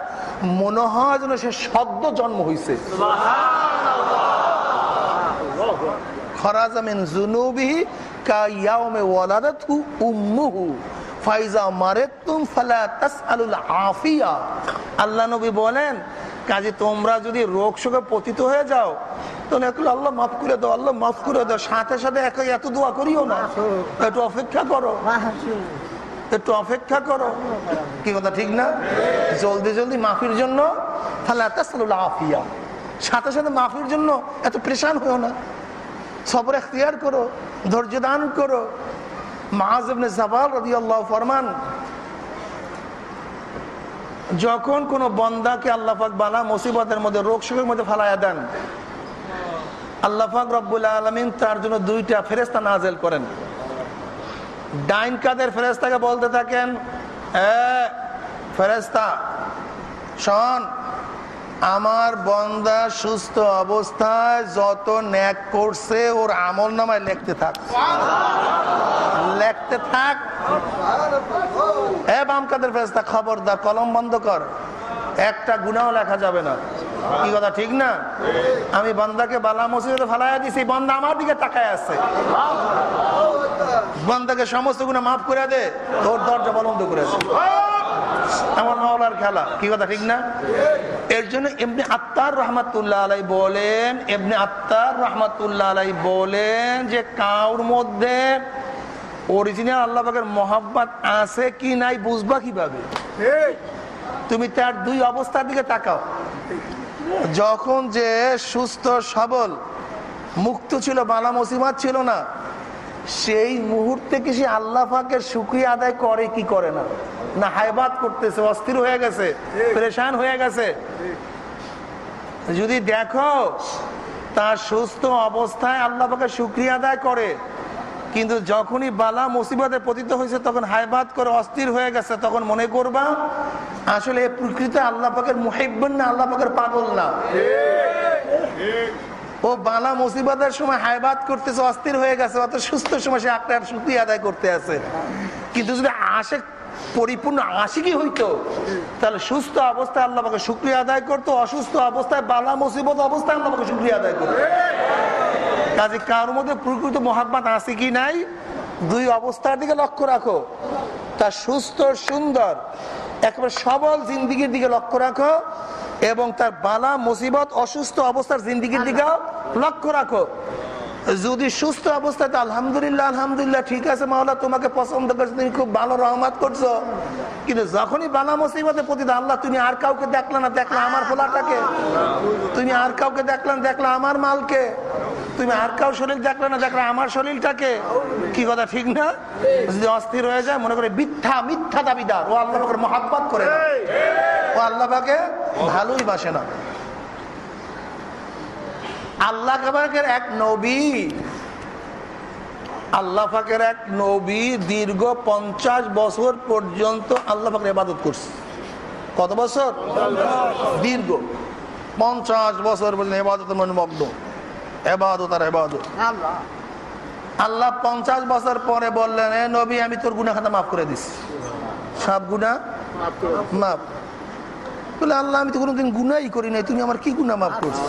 মনে হয় যেন সে সদ্য জন্ম হয়েছে খরাজামিন জুনুবিহি কায়ামে ওয়ালাদাতহু উম্মুহু। ফাইজা মারেতুম ফালা তাসআলুল আফিয়া। আল্লাহ নবী বলেন কাজে তোমরা যদি রোগ শোকে পতিত হয়ে যাও তখন একটু আল্লাহ মাফ করে দাও আল্লাহ মাফ করে দাও। সাথে সাথে একা এত দোয়া করিও না। একটু অপেক্ষা করো। একটু অপেক্ষা করো। কি কথা ঠিক না? জলদি জলদি মাফির জন্য ফালা তাসআলুল আফিয়া। সাথে সাথে মাফির জন্য এত প্রেশান হয়েও না। সবর এখতিয়ার করো ধৈর্য দান করো। মাহাজবনে জাবাল রদি আল্লাহ ফরমান, যখন কোন বন্দাকে আল্লাহাক বালা মুসিবতের মধ্যে, রোগ শোকের মধ্যে ফালাইয়া দেন আল্লাহাক রব্বুল আলমিন তার জন্য দুইটা ফেরেস্তা নাজেল করেন। ডাইন কাদের ফেরেস্তাকে বলতে থাকেন ফেরেস্তা শোন আমার বন্দা সুস্থ অবস্থায় যত ন্যাক করছে, ওর আমল নামায় লিখতে থাক। লেখতে থাক। কলম বন্ধ কর। একটা লেখা যাবে না। কি কথা, ঠিক না? আমি বন্দাকে বালা মসজিদে বন্দা আমার দিকে বন্দাকে সমস্ত মাফ দে দরজা বন্ধ করে খেলা। কি কথা, ঠিক না? এর জন্য এমনি আত্মার রহমাতুল্লাহ আলাই বলেন এমনি আত্মার রহমাতুল্লাহ আলাই বলেন যে কাউর মধ্যে অরিজিনাল আল্লাহ পাকের মহাব্বাত আছে কি নাই বুঝবা কীভাবে? তুমি তার দুই অবস্থার দিকে তাকাও। যখন যে সুস্থ সবল মুক্ত ছিল বালা মুসিমাত ছিল না সেই মুহূর্তে কি সে আল্লাহ পাকের আদায় করে, কি করে না? না হাইবাদ করতেছে, অস্থির হয়ে গেছে, পরেশান হয়ে গেছে। যদি দেখো, তার সুস্থ অবস্থায় আল্লাহ পাকে সুক্রিয়া আদায় করে, কিন্তু যখনই বালা মুসিবতে পতিত হয়েছে, তখন হায়বাদ করে অস্থির হয়ে গেছে, তখন মনে করবা, আসলে প্রকৃতি আল্লাহ পাকের মুহিব্বন না, আল্লাহ পাকের পাগল না। ও বালা মুসিবতের সময় হাইবাদ করতেছে, অস্থির হয়ে গেছে অত সুস্থ সময় সে আপনার সুক্রিয়া আদায় করতে আছে। কিন্তু যদি আসে পরিপূর্ণ আশিকি হইতো, তাহলে সুস্থ অবস্থায় আল্লাহ পাকে শুক্রিয়া আদায় করতো, অসুস্থ অবস্থায় বালা মুসিবত অবস্থায় আল্লাহ পাকে শুক্রিয়া আদায় করতো। কাজে কার মধ্যে প্রকৃত মহাব্বাত আছে কি নাই? দুই অবস্থার দিকে লক্ষ্য রাখো। তা সুস্থ, সুন্দর একেবারে সবল জিন্দিগির দিকে লক্ষ্য রাখো এবং তার বালা, মুসিবত, অসুস্থ অবস্থার জিন্দিগির দিকেও লক্ষ্য রাখো। যদি সুস্থ অবস্থায় আলহামদুলিল্লাহ আলহামদুলিল্লাহ, ঠিক আছে মাওলা, তোমাকে পছন্দ করছ, তুমি খুব ভালো রহমত করছ। কিন্তু যখনই বালা মুসিবতে প্রতি আল্লাহ, তুমি আর কাউকে দেখলে না, দেখলে আমার ফোলাটাকে তুমি আর কাউকে দেখলে না, দেখলে আমার মালকে। তুমি আর কাউ শরীর দেখলে না, দেখলে আমার শরীরটাকে। কি কথা, ঠিক না? যদি অস্থির হয়ে যায়, মনে করে মিথ্যা মিথ্যা দাবিদার। ও আল্লাহ মহাব্বাত করে। ও আল্লাহ ভালোই বাসে না। আল্লাহ এক নবী। আল্লাহ পাকের এক নবী দীর্ঘ পঞ্চাশ বছর পর্যন্ত আল্লাহ পাকের ইবাদত করছে। কত বছর? দীর্ঘ। পঞ্চাশ বছর পর্যন্ত এবাদত মনোমগ্ন এবাদত আর এবাদত আল্লাহ। পঞ্চাশ বছর পরে বললেন এ নবী আমি তোর গুনা খাতা মাফ করে দিছি। সব গুণা মাফ। বলে, আল্লাহ, আমি তো কোনোদিন গুনাই করি নাই, তুমি আমার কি গুণা মাফ করছ?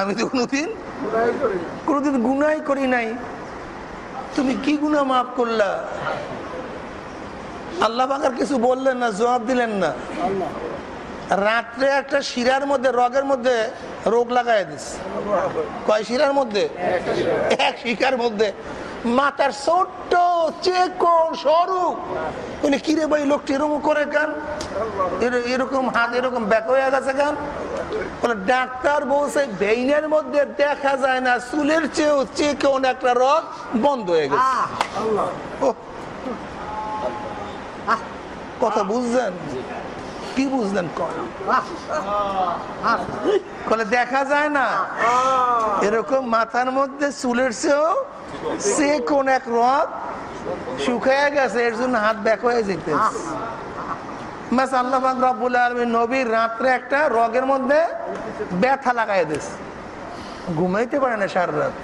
আমি তো কোনোদিন কোনোদিন গুনাই করি নাই। তুমি কি গুণা মাফ করলা? আল্লাহ বাকার কিছু বললেন না, জবাব দিলেন না। রাত্রে একটা শিরার মধ্যে, রগের মধ্যে রোগ লাগাই দিস। কয় শিরার মধ্যে? এক শিকার মধ্যে। মাথার ছোট্ট চেকন সরু। বলে কিরে ভাই লোকটি এরকম করে কেন? এরকম হাত এরকম ব্যাক হয়ে গেছে কেন? ডাক্তার বলছে বেইনের মধ্যে দেখা যায় না চুলের চেয়েও চেয়ে একটা রক বন্ধ হয়ে গেছে। কথা বুঝলেন কি বুঝলেন? কর বলে, দেখা যায় না। এরকম মাথার মধ্যে চুলের চেয়েও সে কোন এক রথ শুকায় গেছে, এর জন্য হাত ব্যাক হয়ে যেতে নবীর রাত্রে একটা মধ্যে ব্যথা লাগাই দিস ঘুমাইতে পারে না সারা রাত।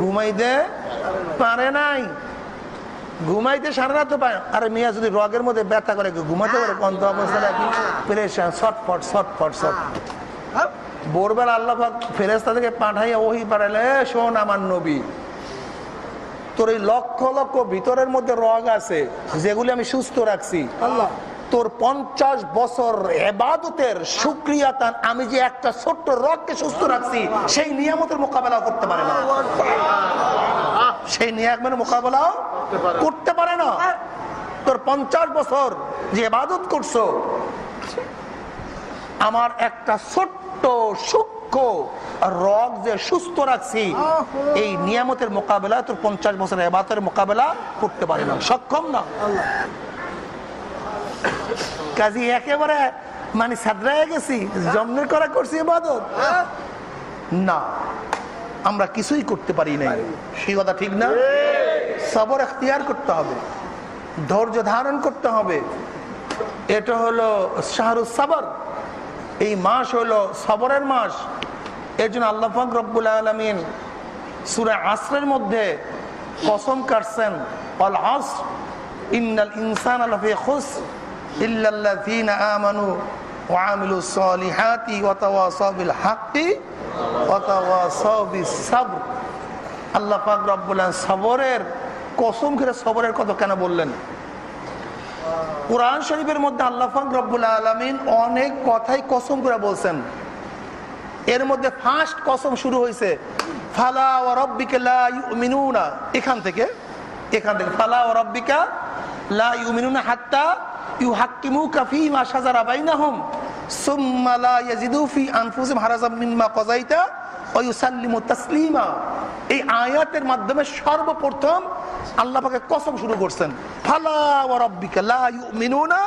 ঘুমাইতে পারে নাই। ঘুমাইতে সারা রাত পায়। আরে মিয়া যদি রগের মধ্যে ব্যথা করে ঘুমাতে পারে কোন তো অবস্থা ছটফট ভোরবেলা আল্লাহ ফেরেস্তা থেকে পাঠাইয়া ওহি পাঠাইলে "এ, শোন আমার নবী তোর এই লক্ষ লক্ষ ভিতরের মধ্যে রগ আছে যেগুলি আমি সুস্থ রাখছি। আল্লাহ। তোর পঞ্চাশ বছর এবাদতের সুক্রিয়া আমি যে একটা ছোট্ট রগকে সুস্থ রাখছি, সেই নিয়ামতের মোকাবেলা করতে পারে না। সেই নিয়ামের মোকাবেলাও করতে পারে না। তোর পঞ্চাশ বছর যে এবাদত করছ, আমার একটা ছোট্ট সূক্ষ্ম রগ যে সুস্থ রাখছি, এই নিয়ামতের মোকাবেলা তোর পঞ্চাশ বছর এবাদতের মোকাবেলা করতে পারে না। সক্ষম না? কাজী একেবারে মানে সাদরায় গেছি জন্মের করা করছি ইবাদত। না, আমরা কিছুই করতে পারি নাই। সেই কথা ঠিক না? সবর এখতিয়ার করতে হবে। ধৈর্য ধারণ করতে হবে। এটা হলো শাহরুখ সাবর। এই মাস হলো সবরের মাস। এর জন্য আল্লাহ রব্বুল আলমিন সুরে আসরের মধ্যে কসম কাটছেন অল আস ইন্নাল ইনসান আলফি খুস শরীফের মধ্যে আলামিন অনেক কথাই কসম করে বলছেন। এর মধ্যে ফার্স্ট কসম শুরু হয়েছে ফালা ও রব্বিকা এখান থেকে এখান থেকে, ফালা ও রব্বিকা লা ইউমিনুনা হাত্তা ইউহাক্কিমুকা ফীমা শাজারা বাইনাহুম, সুম্মা লা ইয়াজিদু ফি আনফুসিহিম হারাজাম মিম্মা কাযাইতা ওয়া ইউসাল্লিমু তাসলিমা। এই আয়াতের মাধ্যমে সর্বপ্রথম আল্লাহ কসম শুরু করছেন, ফালা ও রব্বিকা লা ইউমিনুনা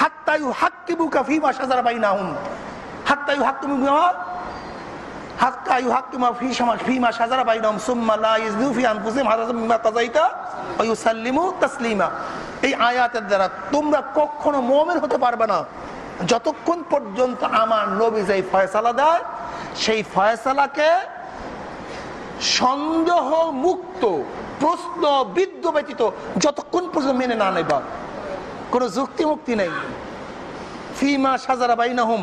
হাত্তা ইউহাক্কিমুকা ফীমা শাজারা বাইনাহুম। হাত্তা ইউহাক্কিমুকা যতক্ষণ পর্যন্ত আমার নবী যেই ফয়সালা দেয়, সেই ফয়সালাকে সন্দেহ মুক্ত প্রশ্ন বিদ্য ব্যতীত যতক্ষণ পর্যন্ত মেনে না নেবা। কোনো যুক্তি মুক্তি নেই ফিমা সাজারা বাইনাহুম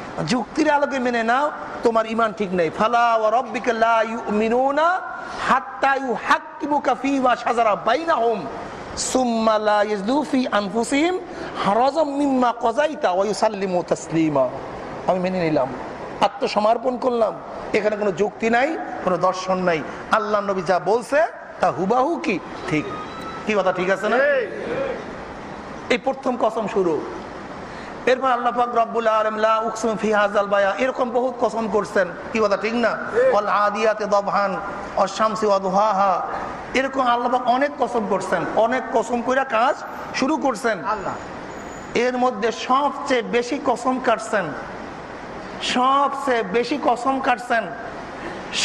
যুক্তির আলোকে মেনে নাও তোমার ইমান ঠিক নেই। ফালা ওয়া রাব্বিকা লা ইউমিনুনা হাত্তা ইউহাক্কিমুকা ফীমা শাজারা বাইনাহুম সুম্মা লা ইয়াজদু ফি আনফুসিহিম হারাজাম মিম্মা কাযাইতা ওয়া ইউসাল্লিমু তাসলিমা। আমি মেনে নিলাম আত্মসমর্পণ করলাম এখানে কোনো যুক্তি নাই কোনো দর্শন নাই। আল্লাহ নবী যা বলছে তা হুবাহু কি? ঠিক। কি কথা ঠিক আছে না? এই প্রথম কসম শুরু। এরপর আল্লাহ পাক রব্বুল আলামিন লা উকসিমু ফি বায়া এরকম বহুত কসম করছেন। কি কথা ঠিক না? ওয়াল আদিয়াতে দবহান ওয়াশ শামসি ওয়া দুহাহা এরকম আল্লাহ পাক অনেক কসম করছেন। অনেক কসম কইরা কাজ শুরু করছেন। আল্লাহ। এর মধ্যে সবচেয়ে বেশি কসম কাটছেন। সবচেয়ে বেশি কসম কাটছেন।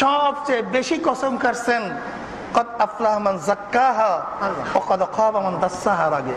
সবচেয়ে বেশি কসম কাটছেন। কদ আফলাহ মান জাক্কাহা ওয়া কদ খাবা মান দাসসাহার আগে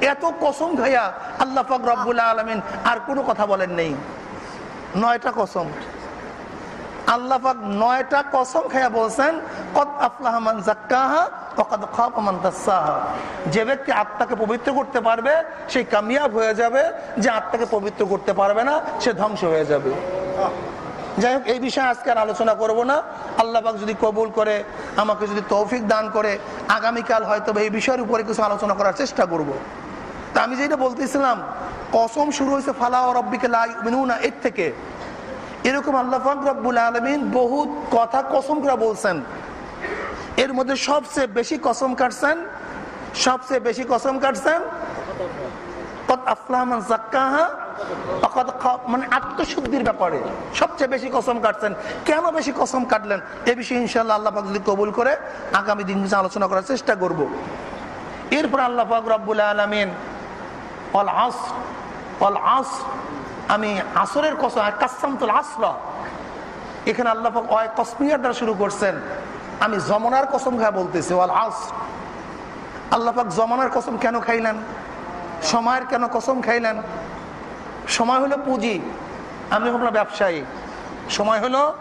এত কসম খাইয়া আল্লাহ পাক রব্বুল আলামিন আর কোনো কথা বলেন নেই। নয়টা কসম। আল্লাহ নয়টা কসম খাইয়া বলছেন, কদ আফলাহা মান যাক্কাহা ওয়া কদ খাবা মান দাসসাহা যে ব্যক্তি আত্মাকে পবিত্র করতে পারবে সেই কামিয়াব হয়ে যাবে। যে আত্মাকে পবিত্র করতে পারবে না, সে ধ্বংস হয়ে যাবে। যাই হোক, এই বিষয়ে আজকে আর আলোচনা করব না। আল্লাহ পাক যদি কবুল করে, আমাকে যদি তৌফিক দান করে, আগামীকাল হয়তো এই বিষয়ের উপরে কিছু আলোচনা করার চেষ্টা করব। তা আমি যেটা বলতেছিলাম, কসম শুরু হয়েছে, ফালা ও রব্বিকে না এর থেকে। এরকম আল্লাহ রব্বুল আলমিন বহুত কথা কসম করে বলছেন। এর মধ্যে সবচেয়ে বেশি কসম কাটছেন, সবচেয়ে বেশি কসম কাটছেন মানে আত্মশুদ্ধির ব্যাপারে সবচেয়ে বেশি কসম কাটছেন। কেন বেশি কসম কাটলেন? এ বিষয়ে ইনশাল্লাহ আল্লাহ যদি কবুল করে, আগামী দিন আলোচনা করার চেষ্টা করব। এরপর আল্লাহ রব্বুল আলমিন অল আমি আসরের কসম আসরা। এখানে আল্লাহ অয় কসমিয়ার দ্বারা শুরু করছেন। আমি জমনার কসম খায় বলতেছি অল আস আল্লাহ পাক জমানার কসম কেন খাইলেন? সময়ের কেন কসম খাইলেন? সময় হলো পুঁজি। আমি হলাম ব্যবসায়ী। সময় হলো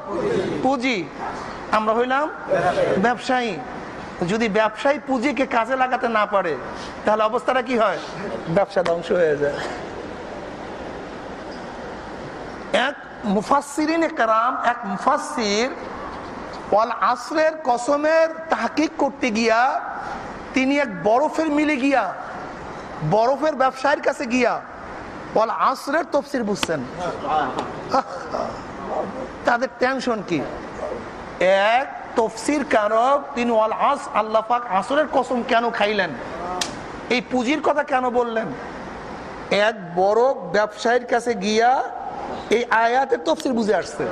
পুঁজি। আমরা হইলাম ব্যবসায়ী। যদি ব্যবসায়ী পুঁজিকে কাজে লাগাতে না পারে, তাহলে অবস্থাটা কি হয়? ব্যবসা ধ্বংস হয়ে যায়। এক মুফাসিরিন কারাম এক মুফাসির ওয়াল আসরের কসমের তাহকিক করতে গিয়া তিনি এক বরফের মিলে গিয়া, বরফের ব্যবসায়ীর কাছে গিয়া ওয়াল আসরের তফসির বুঝছেন। তাদের টেনশন কি? এক তফসির কারক তিনি ওয়াল আস আল্লাহ পাক আসরের কসম কেন খাইলেন? এই পুঁজির কথা কেন বললেন? এক বড় ব্যবসায়ীর কাছে গিয়া এই আয়াতের তফসির বুঝে আসছে।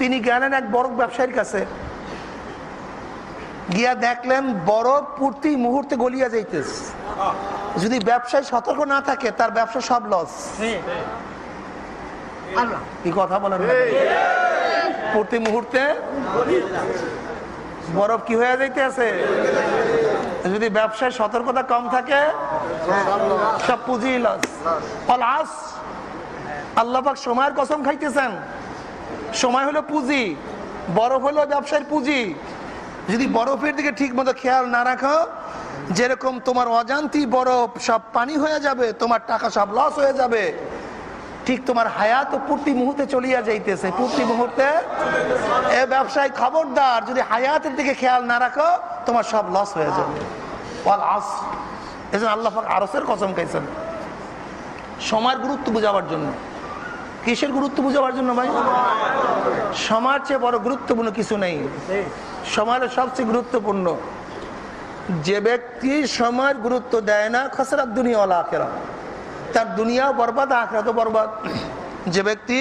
তিনি গেলেন এক বড় ব্যবসায়ীর কাছে। গিয়া দেখলেন বরফ পূর্তি মুহূর্তে গলিয়া যাইতেছে। যদি ব্যবসায় সতর্ক না থাকে তার ব্যবসা সব লস কি কথা বলেন? প্রতি মুহূর্তে বরফ কি হয়ে যাইতে আছে? যদি ব্যবসায় সতর্কতা কম থাকে, সব পুঁজি লস আল্লাহ সময়ের কসম খাইতেছেন। সময় হলো পুঁজি, বরফ হলো ব্যবসায়ের পুঁজি। যদি বরফের দিকে ঠিক মতো খেয়াল না রাখো, যেরকম তোমার অজান্তি বরফ সব পানি হয়ে যাবে, তোমার টাকা সব লস হয়ে যাবে। ঠিক তোমার হায়াত প্রতি মুহূর্তে চলিয়া যাইতেছে। প্রতি মুহূর্তে এ ব্যবসায় খবরদার, যদি হায়াতের দিকে খেয়াল না রাখো, তোমার সব লস হয়ে যাবে। ওয়াল আস। এজন্য আল্লাহ আরসের কসম খাইছেন। সময়ের গুরুত্ব বুঝাবার জন্য। কিসের গুরুত্ব বুঝাবার জন্য ভাই? সময়ের চেয়ে বড় গুরুত্বপূর্ণ কিছু নেই। সময় সবচেয়ে গুরুত্বপূর্ণ। যে ব্যক্তি সময়ের গুরুত্ব দেয় না, খসরাত দুনিয়া আখেরা তার দুনিয়াও বরবাদ আখেরা তো বরবাদ। যে ব্যক্তি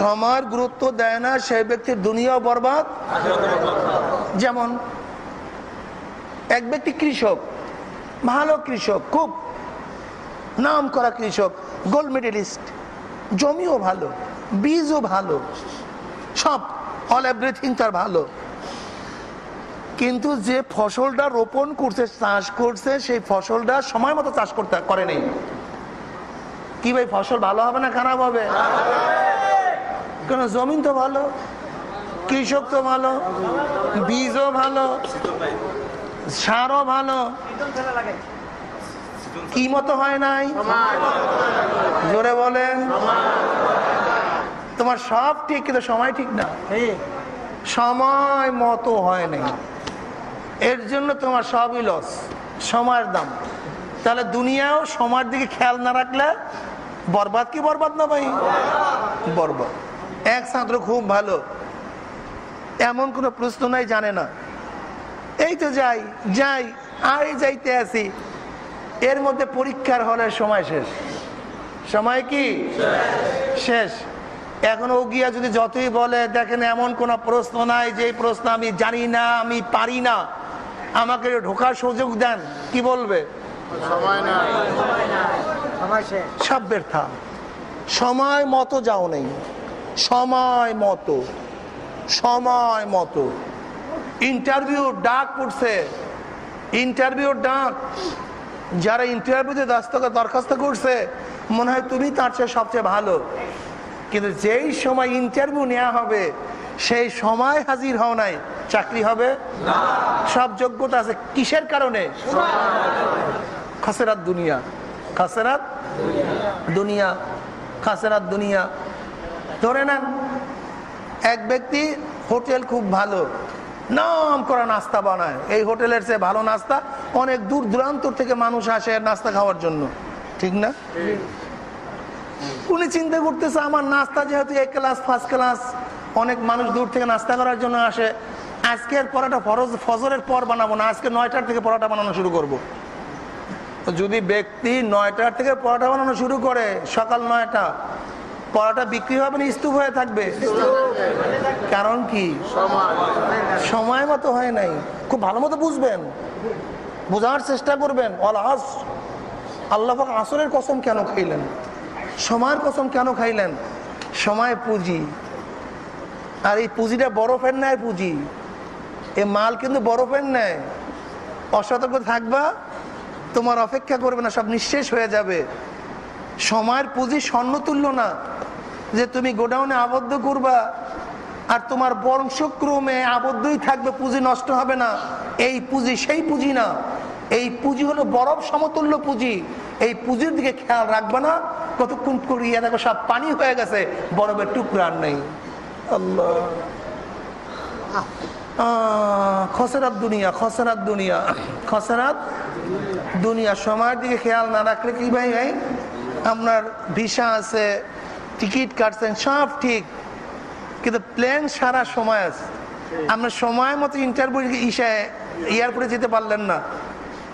সময়ের গুরুত্ব দেয় না, সেই ব্যক্তির দুনিয়াও বরবাদ। যেমন, এক ব্যক্তি কৃষক, ভালো কৃষক, খুব নাম করা কৃষক, গোল্ড মেডেলিস্ট, জমিও ভালো, বীজও ভালো, সব, অল এভরিথিং তার ভালো। কিন্তু যে ফসলটা রোপণ করছে চাষ করছে সেই ফসলটা সময় মতো চাষ করতে করে নেই। কি ভাই ফসল ভালো হবে না খারাপ হবে? কেন জমিন তো ভালো কৃষক তো ভালো বীজও ভালো সারও ভালো। কি মতো হয় নাই? জোরে বলেন। তোমার সব ঠিক কিন্তু সময় ঠিক না। সময় মতো হয় নাই। এর জন্য তোমার সবই লস সময়ের দাম। তাহলে দুনিয়াও সময়ের দিকে খেয়াল না রাখলে বরবাদ কি বরবাদ না ভাই? বরবাদ। এক ছাত্র খুব ভালো, এমন কোনো প্রশ্ন নাই, জানে না। এই তো যাই যাই, আর যাইতে আসি। এর মধ্যে পরীক্ষার হলের সময় শেষ। সময় কি? শেষ। এখন ও গিয়া যদি যতই বলে, দেখেন এমন কোন প্রশ্ন নাই যে প্রশ্ন আমি জানি না, আমি পারি না। আমাকে ঢোকার সুযোগ দেন। কি বলবে? সব ব্যর্থা সময় মতো যাও নেই। সময় মতো। সময় মতো। ইন্টারভিউ ডাক পড়ছে। ইন্টারভিউ ডাক। যারা ইন্টারভিউতে দাস্তকে দরখাস্ত করছে মনে হয় তুমি তার চেয়ে সবচেয়ে ভালো। কিন্তু যেই সময় ইন্টারভিউ নেওয়া হবে সেই সময় হাজির হও নাই। চাকরি হবে? সব যোগ্যতা আছে। কিসের কারণে? খাসেরাত দুনিয়া। খাসেরাত দুনিয়া। খাসেরাত দুনিয়া। ধরে নেন এক ব্যক্তি হোটেল খুব ভালো নাম করা নাস্তা বানায়। এই হোটেলের চেয়ে ভালো নাস্তা অনেক দূর দূরান্ত থেকে মানুষ আসে নাস্তা খাওয়ার জন্য। ঠিক না? উনি চিন্তা করতেছে আমার নাস্তা যেহেতু এক ক্লাস ফার্স্ট ক্লাস অনেক মানুষ দূর থেকে নাস্তা করার জন্য আসে আজকের পরোটা ফরজ, ফজরের পর বানাবো না, আজকে নয়টার থেকে পরোটা বানানো শুরু করব। যদি ব্যক্তি নয়টার থেকে পরোটা বানানো শুরু করে, সকাল নয়টা, পরোটা বিক্রি হবে না, স্তূপ হয়ে থাকবে? কারণ কি? সময় মতো হয় নাই। খুব ভালো মতো বুঝবেন। বোঝার চেষ্টা করবেন। অল আস আল্লাহ আসরের কসম কেন খাইলেন? সময়ের কসম কেন খাইলেন? সময় পুঁজি। আর এই পুঁজিটা বরফের নেয় পুঁজি। এ মাল কিন্তু বরফের নেয় অসতর্ক থাকবা, তোমার অপেক্ষা করবে না, সব নিঃশেষ হয়ে যাবে। সময়ের পুঁজি স্বর্ণ তুল্য না, যে তুমি গোডাউনে আবদ্ধ করবা, আর তোমার বংশক্রমে আবদ্ধই থাকবে, পুঁজি নষ্ট হবে না। এই পুঁজি সেই পুঁজি না। এই পুঁজি হলো বরফ সমতুল্য পুঁজি। এই পুঁজির দিকে খেয়াল রাখবে না। কতক্ষণ করিয়া দেখো, সব পানি হয়ে গেছে, বরফের টুকরা আর নেই। আল্লাহ। খসরাত দুনিয়া খসরাত দুনিয়া। খসরাত দুনিয়া। সময়ের দিকে খেয়াল না রাখলে কি ভাই ভাই? আপনার ভিসা আছে, টিকিট কাটছেন, সব ঠিক। কিন্তু প্লেন সারা সময় আছে। আপনার সময় মতো ইন্টারভিউ ইসায় এয়ারপোর্টে যেতে পারলেন না।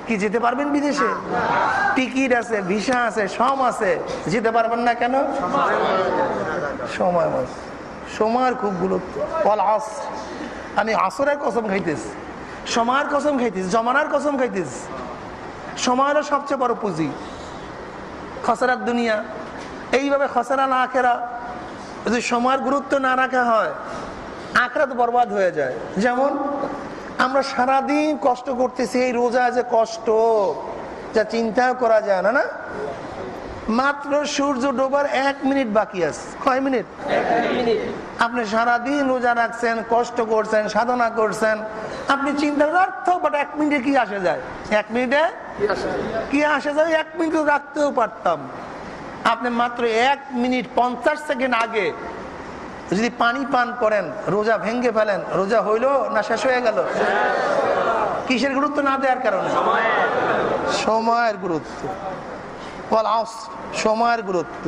কি যেতে পারবেন বিদেশে? টিকিট আছে, ভিসা আছে, সব আছে। যেতে পারবেন না কেন? সময় সময়ের খুব গুরুত্ব। আমি আসরের কসম খাইতেছি, সময়ের কসম খাইতেছি, জমানার কসম খাইতেছি। সময় হলো সবচেয়ে বড় পুঁজি। খসরার দুনিয়া। এইভাবে খসরা না আখেরা যদি সময়ের গুরুত্ব না রাখা হয় আখড়া তো বরবাদ হয়ে যায়। যেমন, আমরা সারাদিন কষ্ট করতেছি, এই রোজা যে কষ্ট, যা চিন্তাও করা যায় না না? মাত্র সূর্য ডোবার এক মিনিট বাকি আছে। কয় মিনিট? আপনি সারাদিন রোজা রাখছেন, কষ্ট করছেন, সাধনা করছেন। আপনি চিন্তা রাখত বাট এক মিনিটে কি আসে যায়? এক মিনিটে? কি আসে যায়? এক মিনিট রাখতেও পারতাম। আপনি মাত্র এক মিনিট পঞ্চাশ সেকেন্ড আগে যদি পানি পান করেন, রোজা ভেঙ্গে ফেলেন, রোজা হইল না শেষ হয়ে গেল? কিসের গুরুত্ব না দেওয়ার কারণে? সময়ের গুরুত্ব। সময়ের গুরুত্ব।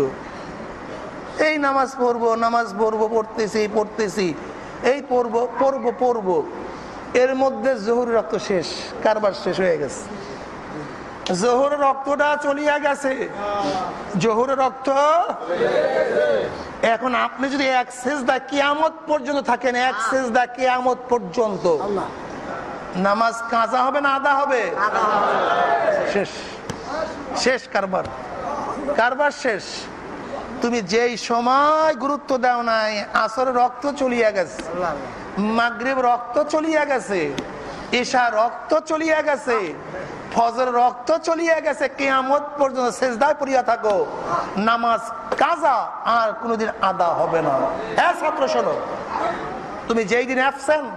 এই নামাজ পড়ব নামাজ পড়ব পড়তেছি পড়তেছি। এই পড়ব পড়ব পড়ব। এর মধ্যে জহুর রক্ত শেষ কারবার শেষ হয়ে গেছে। জহুর রক্তটা চলিয়া গেছে। জহুর রক্ত এখন আপনি যদি এক দা কিয়ামত পর্যন্ত থাকেন এক দা কিয়ামত পর্যন্ত। নামাজ কাজা হবে না আদা হবে। শেষ। শেষ কারবার। কারবার শেষ। তুমি যেই সময় গুরুত্ব দাও নাই, আসর রক্ত চলিয়া গেছে। মাগরীব রক্ত চলিয়া গেছে। ঈশা রক্ত চলিয়া গেছে। ফজর রক্ত চলিয়া গেছে। কেয়ামত পর্যন্ত শেষদায় পড়িয়া থাকো। নামাজ কাজা আর কোনোদিন আদা হবে না। হ্যাঁ ছাত্র শোনো, তুমি যেই দিন অ্যাবসেন্ট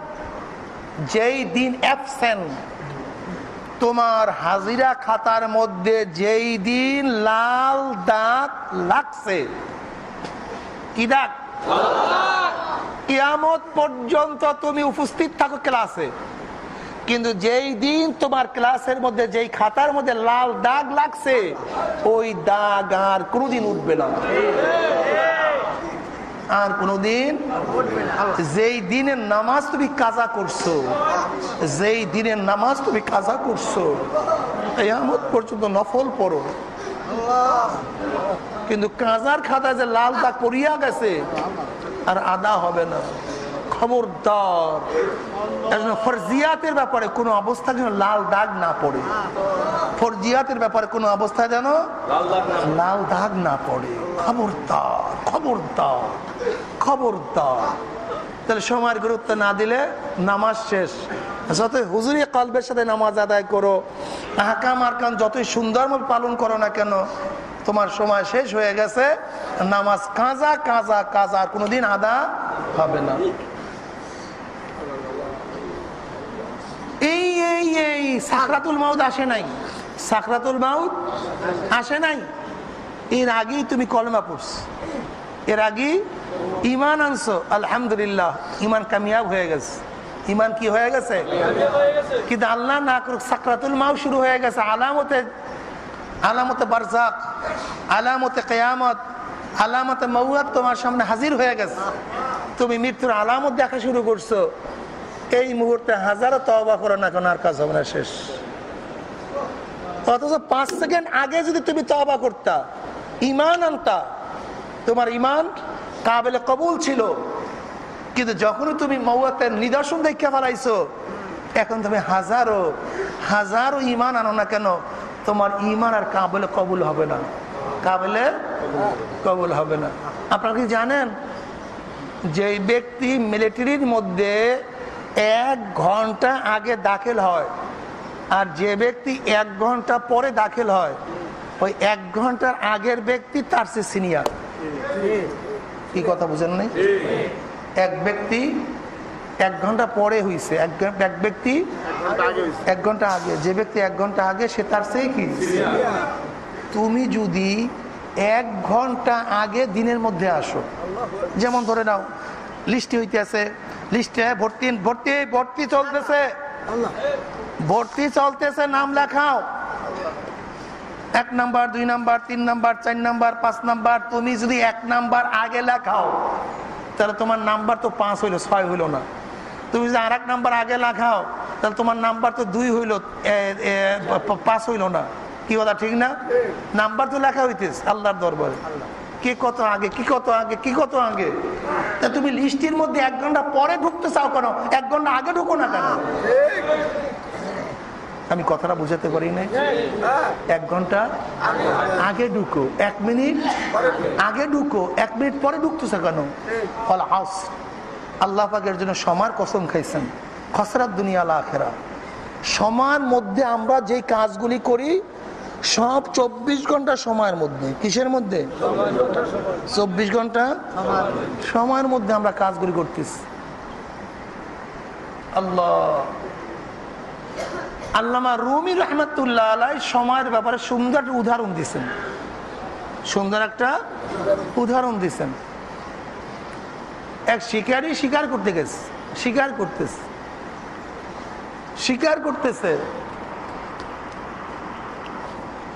যেই দিন অ্যাবসেন্ট তোমার হাজিরা খাতার মধ্যে যেই দিন লাল দাগ লাগছে, কি দাগ? কিয়ামত পর্যন্ত তুমি উপস্থিত থাকো ক্লাসে, কিন্তু যেই দিন তোমার ক্লাসের মধ্যে যেই খাতার মধ্যে লাল দাগ লাগছে, ওই দাগ আর কোনোদিন উঠবে না। আর কোনদিন যেই দিনের নামাজ তুমি কাজা করছ, যেই দিনের নামাজ তুমি কাজা করছ এমন পর্যন্ত নফল পড়ো। কিন্তু কাজার খাতা যে লাল দাগ পড়িয়া গেছে, আর আদা হবে না। খবরদার। ফরজিয়াতের ব্যাপারে কোনো অবস্থা যেন লাল দাগ না পড়ে। ফরজিয়াতের ব্যাপারে কোনো অবস্থা যেন লাল দাগ না পড়ে। খবরদার খবরদার খবরদার। তাহলে সময়ের গুরুত্ব না দিলে নামাজ শেষ। যত হুজুরি কলবের সাথে নামাজ আদায় করো হাকাম আরকান যতই সুন্দরভাবে পালন করো না কেন তোমার সময় শেষ হয়ে গেছে। নামাজ কাজা কাজা কাজা আর কোনোদিন আদা হবে না এই এই এই সাকরাতুল মাউদ আসে নাই। সাকরাতুল মাউদ আসে নাই। এর আগেই তুমি কলমা পড়ছো। এর আগে ইমান আনছো, আলহামদুলিল্লাহ। ইমান কামিয়াব হয়ে গেছে। ইমান কি হয়ে গেছে? কিন্তু আল্লাহ না করুক, সাকরাতুল মাও শুরু হয়ে গেছে। আলামতে আলামতে বারজাক আলামতে কেয়ামত, আলামতে মৌয়াত তোমার সামনে হাজির হয়ে গেছে। তুমি মৃত্যুর আলামত দেখা শুরু করছ। এই মুহূর্তে হাজারো তবা করো না কেন আর কাজ হবে না, শেষ। অথচ পাঁচ সেকেন্ড আগে যদি তুমি তবা করতা ইমান আনতা, তোমার ইমান কাবেলে কবুল ছিল। কিন্তু যখনই তুমি মৌয়াতের নিদর্শন দেখে ফেলাইছো, এখন তুমি হাজারো হাজারো ইমান আনো না কেন, তোমার ইমান আর কাবেলে কবুল হবে না। কাবেলে কবুল হবে না। আপনারা কি জানেন যে ব্যক্তি মিলিটারির মধ্যে এক ঘণ্টা আগে দাখিল হয়। আর যে ব্যক্তি এক ঘণ্টা পরে দাখিল হয়, ওই এক ঘণ্টার আগের ব্যক্তি তার সে সিনিয়র কি কথা বুঝেন নাই? এক ব্যক্তি এক ঘণ্টা পরে হইছে। এক ব্যক্তি এক ঘণ্টা আগে। যে ব্যক্তি এক ঘণ্টা আগে, সে তার সেই কি? তুমি যদি এক ঘণ্টা আগে দিনের মধ্যে আসো, যেমন ধরে নাও, লিস্টি হইতেছে লিস্টে ভর্তি ভর্তি ভর্তি চলতেছে। ভর্তি চলতেছে নাম লেখাও। এক নাম্বার দুই নাম্বার তিন নাম্বার চার নাম্বার পাঁচ নাম্বার তুমি যদি এক নাম্বার আগে লেখাও তাহলে তোমার নাম্বার তো পাঁচ হইল ছয় হইল না। তুমি যদি আর এক নাম্বার আগে লেখাও তাহলে তোমার নাম্বার তো দুই হইল পাঁচ হইল না। কি কথা ঠিক না? নাম্বার তো লেখা হইতেস আল্লাহর দরবারে। কে কত আগে, কি কত আগে, কি কত আগে? তা তুমি লিস্টির মধ্যে এক ঘণ্টা পরে ঢুকতে চাও কেন? এক ঘণ্টা আগে ঢুকো না কেন? আমি কথাটা বুঝাতে পারি না এক ঘণ্টা আগে ঢুকো, এক মিনিট আগে ঢুকো, এক মিনিট পরে ঢুকতেছে কেন? ফল হাউস আল্লাহ পাকের জন্য সমার কসম খাইছেন। খসরাত দুনিয়া আখেরা সমার মধ্যে আমরা যে কাজগুলি করি সব চব্বিশ ঘণ্টা সময়ের মধ্যে, কিসের মধ্যে? চব্বিশ ঘণ্টা সময়ের মধ্যে আমরা কাজগুলি করতেছি। আল্লাহ। আল্লামা রুমি রহমতুল্লাহ আলাই সময়ের ব্যাপারে সুন্দর একটা উদাহরণ দিছেন সুন্দর একটা উদাহরণ দিছেন এক শিকারি শিকার করতে গেছে, শিকার করতেছে। শিকার করতেছে।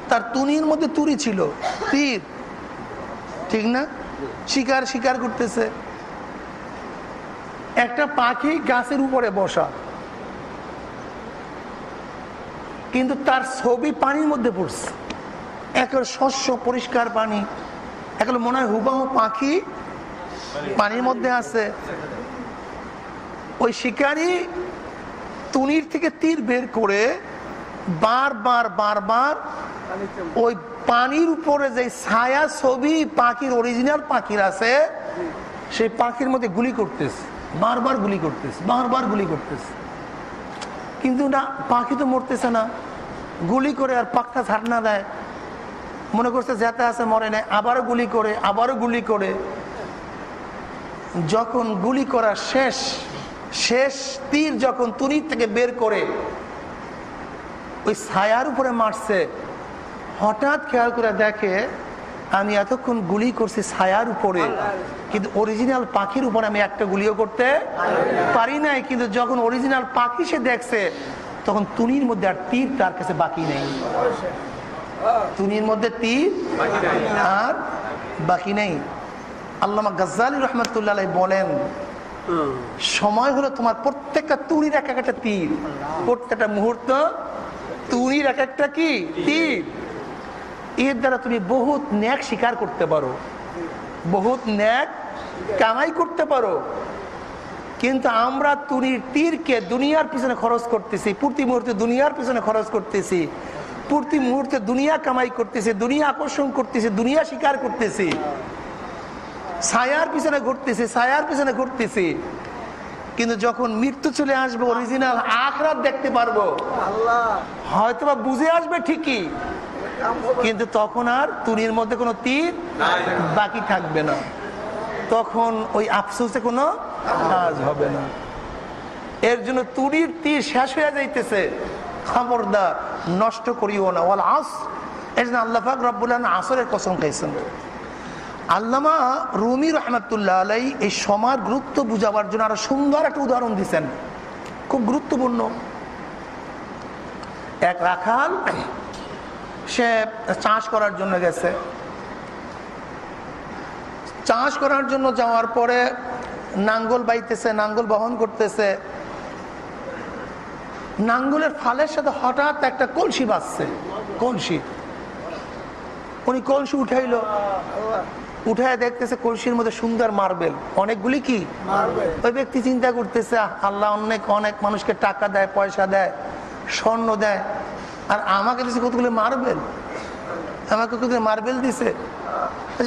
তার তুনির মধ্যে তুরি ছিল, তীর। ঠিক না? শিকার শিকার করতেছে। একটা পাখি গাছের উপরে বসা। কিন্তু তার ছবি পানির মধ্যে পড়ছে। একের শস্য, পরিষ্কার পানি। একের মনে হয় হুবাহু পাখি পানির মধ্যে আছে। ওই শিকারি তুনির থেকে তীর বের করে বারবার বারবার ওই পানির উপরে যে ছায়া ছবি পাখির অরিজিনাল পাখির আছে, সেই পাখির মধ্যে গুলি করতেছে। বারবার গুলি করতেছে, বারবার গুলি করতেছে। কিন্তু না, পাখি তো মরতেছে না। গুলি করে আর পাখটা ঝাড়না দেয়। মনে করছে যেতে আছে, মরে নেয় আবারও গুলি করে আবারও গুলি করে। যখন গুলি করা শেষ শেষ তীর যখন তুনির থেকে বের করে, ওই ছায়ার উপরে মারছে হঠাৎ খেয়াল করে দেখে, আমি এতক্ষণ গুলি করছি ছায়ার উপরে, কিন্তু অরিজিনাল পাখির উপরে আমি একটা গুলিও করতে পারি নাই। কিন্তু যখন অরিজিনাল পাখি সে দেখছে, তখন তুনির মধ্যে আর তীর তার কাছে বাকি নেই। তুনির মধ্যে তীর আর বাকি নেই। আল্লামা গজ্জালি রহমতুল্লাহ বলেন, সময় হলো তোমার প্রত্যেকটা তুনির এক একটা তীর। প্রত্যেকটা মুহূর্ত তুনির এক একটা কি? তীর। এর দ্বারা তুমি বহুত ন্যাক স্বীকার করতে পারো। বহুত ন্যাক কামাই করতে পারো। কিন্তু আমরা তুনির তীরকে দুনিয়ার পিছনে খরচ করতেছি প্রতি মুহূর্তে দুনিয়ার পিছনে খরচ করতেছি প্রতি মুহূর্তে দুনিয়া কামাই করতেছি দুনিয়া আকর্ষণ করতেছি দুনিয়া স্বীকার করতেছি ছায়ার পিছনে ঘুরতেছি ছায়ার পিছনে ঘুরতেছি। কিন্তু যখন মৃত্যু চলে আসবে অরিজিনাল আখরাত দেখতে পারব। আল্লাহ। হয়তো বা বুঝে আসবে ঠিকই। কিন্তু তখন আর তুরির মধ্যে কোনো তীর বাকি থাকবে না। তখন ওই আফসোসে কোনো কাজ হবে না। এর জন্য তুরির তীর শেষ হয়ে যাইতেছে। খবরদার, নষ্ট করিও না। ওয়াল আস। এর জন্য আল্লাহ পাক রব্বুল আসরের কসম খাইছেন। আল্লামা রুমি রহমতুল্লাহ আলাই এই সমার গুরুত্ব বুঝাবার জন্য আরও সুন্দর একটা উদাহরণ দিচ্ছেন খুব গুরুত্বপূর্ণ। এক রাখাল সে চাষ করার জন্য গেছে। চাষ করার জন্য যাওয়ার পরে নাঙ্গল বাইতেছে নাঙ্গল বহন করতেছে। নাঙ্গলের ফালের সাথে হঠাৎ একটা কলসি বাজছে কলসি। উনি কলসি উঠাইলো উঠায় দেখতেছে কলসির মধ্যে সুন্দর মার্বেল। অনেকগুলি কি? ওই ব্যক্তি চিন্তা করতেছে আল্লাহ অনেক অনেক মানুষকে টাকা দেয় পয়সা দেয় স্বর্ণ দেয়। আর আমাকে দিছে কতগুলো মার্বেল? আমাকে কতগুলো মার্বেল দিছে?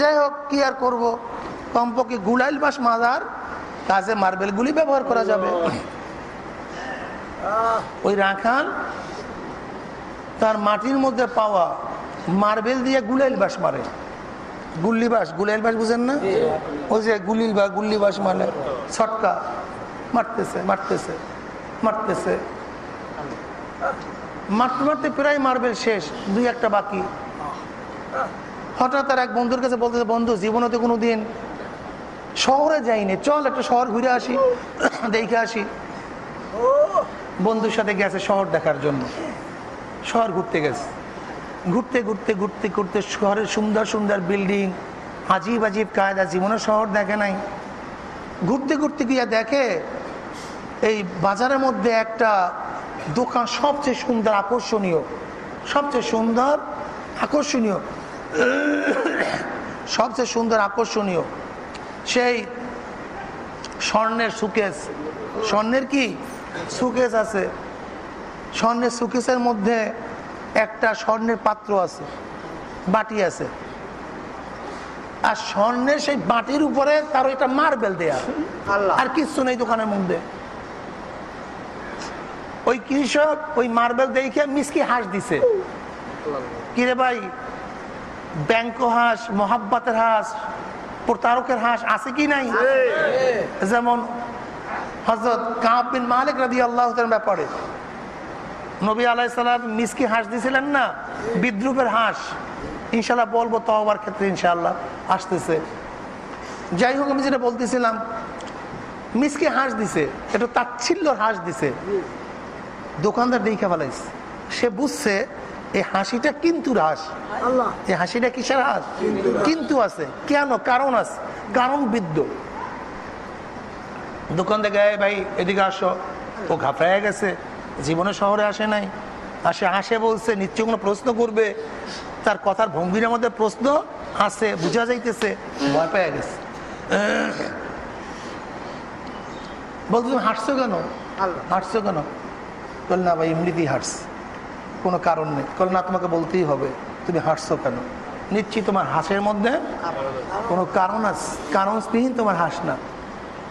যাই হোক কি আর করব? কমপক্ষে গুলাইল বাস মাজার কাজে মার্বেলগুলি ব্যবহার করা যাবে। ওই রাখাল তার মাটির মধ্যে পাওয়া মার্বেল দিয়ে গুলাইল বাস মারে। গুল্লি বাস গুলাইল বাস বুঝেন না? ওই যে গুলিল বা গুল্লি বাস মানে ছটকা। মারতেছে মারতেছে মারতেছে। মারতে মারতে প্রায় মার্বেল শেষ, দুই একটা বাকি। হঠাৎ তার এক বন্ধুর কাছে বলতেছে, বন্ধু জীবনে তো কোনো দিন শহরে যাইনি। চল একটা শহর ঘুরে আসি, দেখে আসি। বন্ধুর সাথে গেছে শহর দেখার জন্য। শহর ঘুরতে গেছে। ঘুরতে ঘুরতে ঘুরতে ঘুরতে শহরের সুন্দর সুন্দর বিল্ডিং, আজিব আজিব কায়দা, জীবনে শহর দেখে নাই। ঘুরতে ঘুরতে গিয়ে দেখে এই বাজারের মধ্যে একটা দোকান সবচেয়ে সুন্দর আকর্ষণীয়। সবচেয়ে সুন্দর আকর্ষণীয়। সবচেয়ে সুন্দর আকর্ষণীয়। সেই স্বর্ণের সুকেস। স্বর্ণের কি? সুকেস আছে। স্বর্ণের সুকেসের মধ্যে একটা স্বর্ণের পাত্র আছে বাটি আছে। আর স্বর্ণের সেই বাটির উপরে তার একটা মার্বেল দেয়া। আর কিচ্ছু নেই দোকানের মধ্যে। ওই কৃষক ওই মার্বেল দেখে মিসকি হাঁস দিছে। কিরে ভাই ব্যাংক হাঁস মোহাব্বতের হাঁস প্রতারকের হাঁস আছে কি নাই? যেমন হজরত কাব বিন মালিক রাদি আল্লাহ ব্যাপারে। নবী আলাইসাল্লাম মিসকি হাঁস দিছিলেন না? বিদ্রুপের হাঁস। ইনশাল্লাহ বলব তহবার ক্ষেত্রে ইনশাল্লাহ আসতেছে। যাই হোক আমি যেটা বলতেছিলাম মিসকে হাঁস দিছে একটু তাচ্ছিল্যর হাঁস দিছে। দোকানদার দেখে ফেলাইছে সে বুঝছে এই হাসিটা কিন্তু হাঁস এই হাসিটা কিসের হাস কিন্তু আছে। কেন? কারণ আছে। কারণ বিদ্য দোকান থেকে ভাই এদিকে আসো। ও ঘাপড়ায় গেছে। জীবনে শহরে আসে নাই। আসে আসে বলছে নিশ্চয় কোনো প্রশ্ন করবে? তার কথার ভঙ্গির মধ্যে প্রশ্ন হাসে বোঝা যাইতেছে। ভয় পেয়ে গেছে। বলতো তুমি হাঁটছো কেন হাঁটছো কেন? বল না ভাই এমনিতেই হাঁটস কোনো কারণ নেই। বল না তোমাকে বলতেই হবে তুমি হাঁটছো কেন? নিশ্চয়ই তোমার হাসের মধ্যে কোনো কারণ আছে কারণবিহীন তোমার হাস না।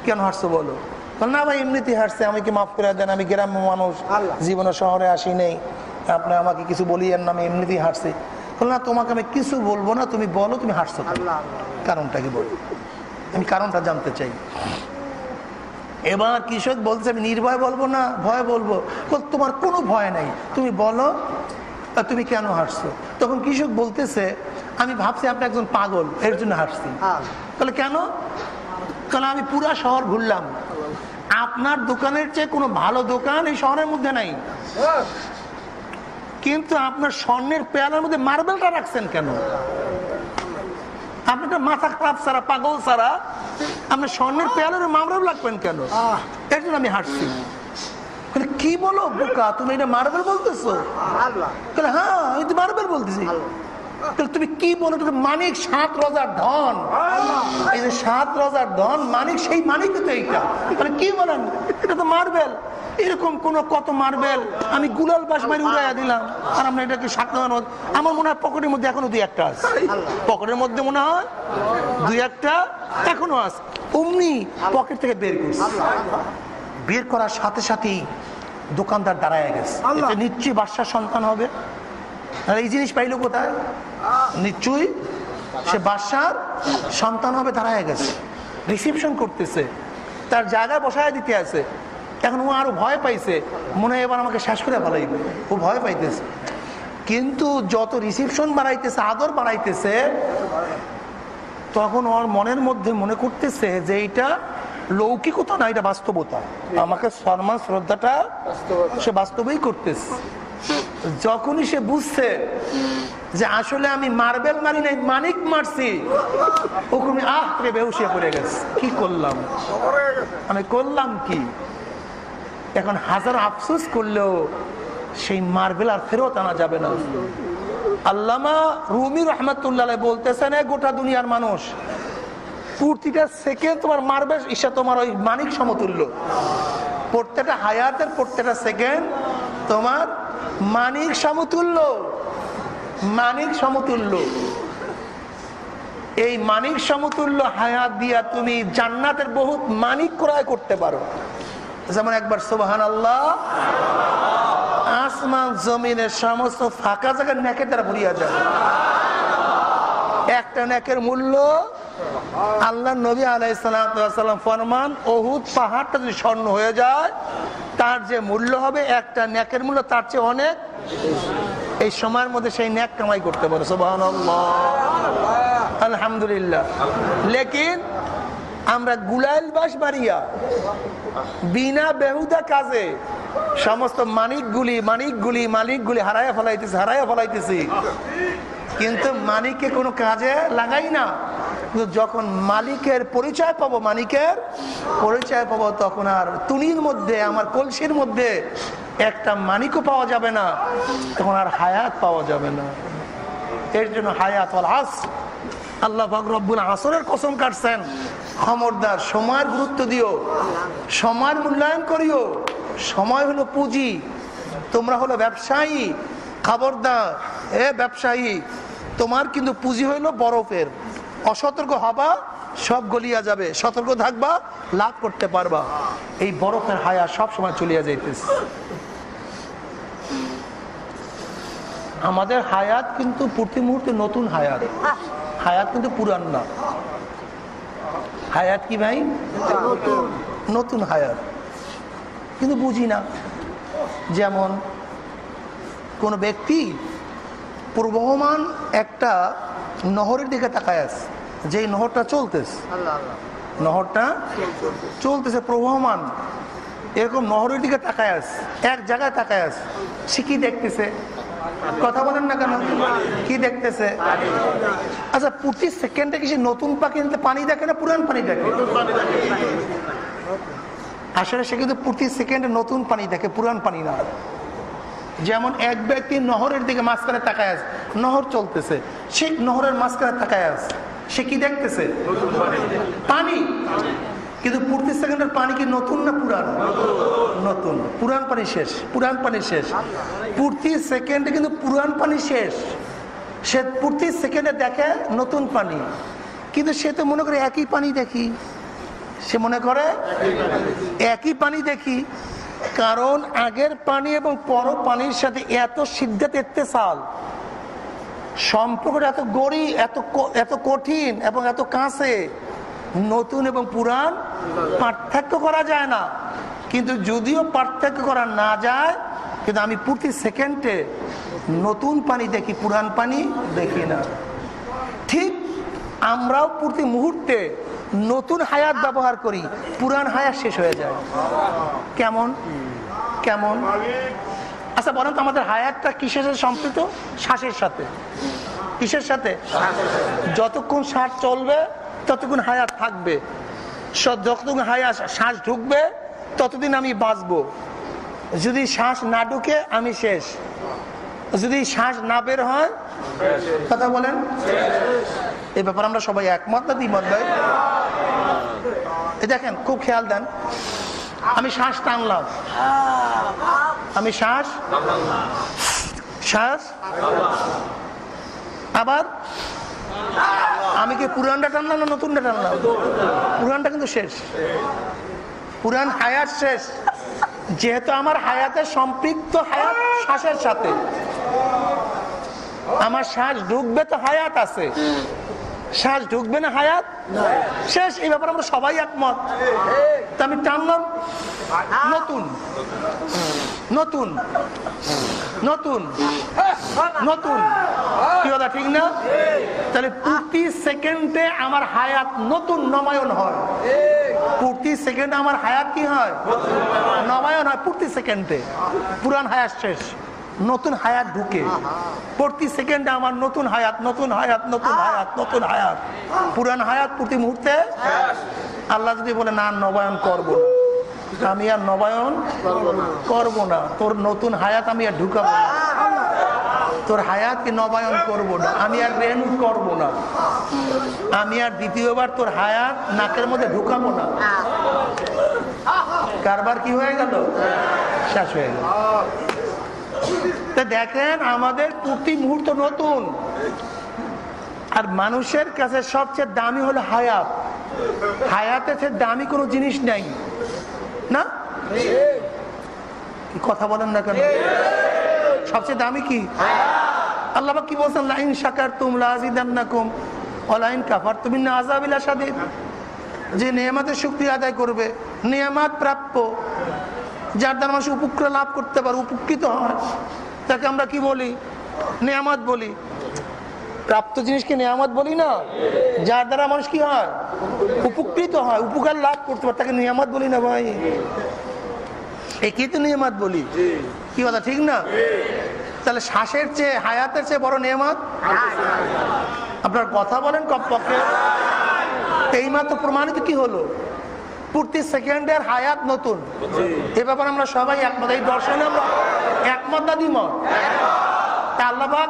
কেন হাঁটছো বলো? বল না ভাই এমনিতেই হাসছে আমাকে মাফ করে দেন আমি গ্রাম্য মানুষ জীবনে শহরে আসি নেই আপনি আমাকে কিছু বলিয়েন না আমি এমনিতেই হাঁটছি। বল না তোমাকে আমি কিছু বলব না তুমি বলো তুমি হাঁটছো কারণটা কি বলো? আমি কারণটা জানতে চাই। এবার কৃষক বলছে আমি নির্ভয় বলব না ভয় বলব। বল, তোমার কোনো ভয় নাই। তুমি বলো তা তুমি কেন হাসছো তখন কৃষক বলতেছে আমি ভাবছি আপনি একজন পাগল এর জন্য হাসছি তাহলে কেন? কারণ আমি পুরা শহর ঘুরলাম। আপনার দোকানের চেয়ে কোনো ভালো দোকান এই শহরের মধ্যে নাই। কিন্তু আপনার স্বর্ণের পেয়ালার মধ্যে মার্বেলটা রাখছেন কেন? আপনার মাথা খারাপ ছাড়া পাগল ছাড়া আপনার স্বর্ণের পেয়ালের মার্বেল লাগবেন কেন? আহ। এর জন্য আমি হাঁটছি কি বলো বোকা? তুমি এটা মার্বেল বলতেছো? হ্যাঁ আমি তো মার্বেল বলতেছি। তাহলে তুমি কি বলো তুমি মানিক সাত রাজার ধন? এই যে সাত রাজার ধন মানিক সেই মানিক তো এইটা। মানে কি বলেন? এটা তো মার্বেল। এরকম কোন কত মার্বেল? আমি গুলাল বাস মারি উড়াইয়া দিলাম। আর আমরা এটাকে সাত রাজার আমার মনে হয় পকেটের মধ্যে এখনও দুই একটা আছে। পকেটের মধ্যে মনে হয় দুই একটা এখনও আছে। অমনি পকেট থেকে বের করছি। বের করার সাথে সাথেই দোকানদার দাঁড়ায় গেছে। নিশ্চয়ই বাদশার সন্তান হবে। আর এই জিনিস পাইলো কোথায়? নিশ্চয়ই সে বাদশার সন্তান হবে দাঁড়ায় গেছে। রিসিপশন করতেছে। তার জায়গায় বসায় দিতে আছে। এখন ও আরও ভয় পাইছে। মনে হয় এবার আমাকে শেষ করে ফেলাইবে। ও ভয় পাইতেছে। কিন্তু যত রিসিপশন বাড়াইতেছে আদর বাড়াইতেছে তখন ওর মনের মধ্যে মনে করতেছে যে এটা লৌকিকতা না এটা বাস্তবতা। আমাকে সম্মান শ্রদ্ধাটা সে বাস্তবেই করতেছে। যখনই সে বুঝছে যে আসলে আমি মার্বেল মারি নাই, মানিক মারছি ওখানে আহ করে বেউসিয়া পড়ে গেছে। কি করলাম? আমি করলাম কি? এখন হাজার আফসোস করলেও সেই মার্বেল আর ফেরত আনা যাবে না। আল্লামা রুমি রহমতুল্লাহ বলতেছেন, "এ গোটা দুনিয়ার মানুষ, প্রতিটা সেকেন্ড তোমার মারবে ঈশা তোমার ওই মানিক সমতুল্য। প্রত্যেকটা হায়াতের প্রত্যেকটা সেকেন্ড তোমার মানিক সমতুল্য। মানিক সমতুল্য। এই মানিক সমতুল্য হায়াত দিয়া তুমি জান্নাতের বহুত মানিক ক্রয় করতে পারো। যেমন একবার সোহান আল্লাহ আসমান, জমিনের সমস্ত ফাঁকা জায়গার নেকে তারা ভরিয়া যায়। একটা নেকের মূল্য। আল্লাহ নবী আলাইসালাম ফরমান অহুদ পাহাড়টা যদি স্বর্ণ হয়ে যায়, তার যে মূল্য হবে একটা নেকের মূল্য, তার চেয়ে অনেক। এই সময়ের মধ্যে সেই ন্যাক কামাই করতে পারে আলহামদুলিল্লাহ। লেকিন আমরা গুলাইল বাস বাড়িয়া, বিনা বেহুদা কাজে সমস্ত মানিকগুলি মানিকগুলি, মালিকগুলি হারাইয়া ফলাইতেছি হারাইয়া ফলাইতেছি। কিন্তু মালিককে কোনো কাজে লাগাই না। যখন মালিকের পরিচয় পাবো, মালিকের পরিচয় পাবো, তখন আর তুনির মধ্যে, আমার কলসির মধ্যে একটা মানিকও পাওয়া যাবে না, তখন আর হায়াত পাওয়া যাবে না। এর জন্য হায়াত আস। আল্লাহ রব্বুল আসরের কসম কাটছেন। খবরদার, সময়ের গুরুত্ব দিও। সময়ের মূল্যায়ন করিও। সময় হলো পুঁজি। তোমরা হলো ব্যবসায়ী। খবরদার, এ ব্যবসায়ী তোমার কিন্তু পুঁজি হইল বরফের। অসতর্ক হবা, সব গলিয়া যাবে। সতর্ক থাকবা, লাভ করতে পারবা। এই বরফের হায়া সব সময় চলিয়া যাইতেছে। আমাদের হায়াত কিন্তু প্রতি মুহূর্তে নতুন হায়াত। হায়াত কিন্তু পুরান না। হায়াত কি ভাই? নতুন হায়াত। কিন্তু বুঝি না। যেমন কোন ব্যক্তি প্রবহমান একটা নহরের দিকে তাকায় আছে যেই নহরটা চলতেছে। নহরটা চলতেছে প্রবহমান এরকম নহরের দিকে তাকায় আছে এক জায়গায় তাকায় আছে সে কি দেখতেছে? কথা বলেন না কেন? কি দেখতেছে? আচ্ছা প্রতি সেকেন্ডে কি সে নতুন পাখি পানি দেখে না পুরান পানি দেখে? আসলে সে কিন্তু প্রতি সেকেন্ডে নতুন পানি দেখে পুরান পানি না। যেমন এক ব্যক্তি নহরের দিকে মাঝখানে তাকায় আছে, নহর চলতেছে, সে নহরের মাঝখানে তাকায় আছে, সে কি দেখতেছে? পানি। কিন্তু প্রতি সেকেন্ডের পানি কি নতুন না পুরান? নতুন। পুরান পানি শেষ, পুরান পানি শেষ। প্রতি সেকেন্ডে কিন্তু পুরান পানি শেষ। সে প্রতি সেকেন্ডে দেখে নতুন পানি। কিন্তু সে তো মনে করে একই পানি দেখি। সে মনে করে, একই পানি দেখি। কারণ আগের পানি এবং পর পানির সাথে এত সিদ্ধাত সাল সম্পর্কটা এত গড়ি, এত এত কঠিন এবং এত কাছে। নতুন এবং পুরান পার্থক্য করা যায় না। কিন্তু যদিও পার্থক্য করা না যায়, কিন্তু আমি প্রতি সেকেন্ডে নতুন পানি দেখি পুরান পানি দেখি না। ঠিক আমরাও প্রতি মুহূর্তে নতুন হায়াত ব্যবহার করি পুরান হায়াত শেষ হয়ে যায়। কেমন? কেমন? আচ্ছা বলেন তো আমাদের হায়াতটা কিসের সাথে সম্পৃক্ত? শ্বাসের সাথে। কিসের সাথে? যতক্ষণ শ্বাস চলবে, ততক্ষণ হায়াত থাকবে। যতক্ষণ হায়াত শ্বাস ঢুকবে, ততদিন আমি বাঁচবো। যদি শ্বাস না ঢুকে, আমি শেষ। যদি শ্বাস না বের হয়, কথা বলেন। এই ব্যাপারে আমরা সবাই একমত না দ্বিমত ভাই? দেখেন, খুব খেয়াল দেন। আমি শ্বাস টানলাম। আমি শ্বাস? শ্বাস? আবার? আমি কি পুরানটা টানলাম না নতুনটা টানলাম? পুরানটা কিন্তু শেষ। পুরান হায়াত শেষ। যেহেতু আমার হায়াতের সম্পৃক্ত হায়াত শ্বাসের সাথে। আমার শ্বাস ঢুকবে তো হায়াত আছে। শ্বাস ঢুকবে না হায়াত? শেষ এই ব্যাপারে আমরা সবাই একমত। তা আমি টানলাম নতুন। নতুন। নতুন। নতুন। কি কথা ঠিক না? তাহলে প্রতি সেকেন্ডে আমার হায়াত নতুন নমায়ন হয়। প্রতি সেকেন্ডে আমার হায়াত কি হয়? নমায়ন হয়। প্রতি সেকেন্ডে। পুরান হায়াত শেষ। নতুন হায়াত ঢুকে। প্রতি সেকেন্ডে আমার নতুন হায়াত নতুন হায়াত নতুন হায়াত নতুন হায়াত। পুরান হায়াত প্রতি মুহূর্তে? আল্লাহ যদি বলে না নবায়ন করব আমি আর নবায়ন করব না। তোর নতুন হায়াত আমি আর ঢুকাবো না। তোর হায়াতকে নবায়ন করব না। আমি আর রেনু করব না। আমি আর দ্বিতীয়বার তোর হায়াত নাকের মধ্যে ঢুকাবো না। কারবার কি হয়ে গেল? শেষ হয়ে গেল। তা দেখেন, আমাদের প্রতি মুহূর্ত নতুন। আর মানুষের কাছে সবচেয়ে দামি হলো হায়াত। হায়াতে চেয়ে দামি কোনো জিনিস নাই। না? কথা বলেন না কেন? সবচেয়ে দামি কি? আল্লাহ কি বলছেন? লাইন শাকার তুম লাজিদান্নাকুম অলাইন কাফার তুমি না আজাবিলা সাদিদ যে নিয়ামতের শুক্রিয়া আদায় করবে, নিয়ামত প্রাপ্য যার দ্বারা মানুষ উপকার লাভ করতে পারে, উপকৃত হয়। তাকে আমরা কি বলি? নিয়ামত বলি। প্রাপ্ত জিনিসকে নিয়ামত বলি না। যার দ্বারা মানুষ কি হয়? উপকৃত হয়, উপকার লাভ করতে পারে। তাকে নিয়ামত বলি না ভাই। একই তো নিয়ামত বলি। কি কথা, ঠিক না? তাহলে শ্বাসের চেয়ে, হায়াতের চেয়ে বড় নিয়ামত? আপনার কথা বলেন কমপক্ষে এই মাত্র প্রমাণিত কি হলো? প্রতি সেকেন্ডের হায়াত নতুন। এ ব্যাপারে আমরা সবাই একমত। এই দর্শনে আমরা একমত না দ্বিমত? তা আল্লাহবাক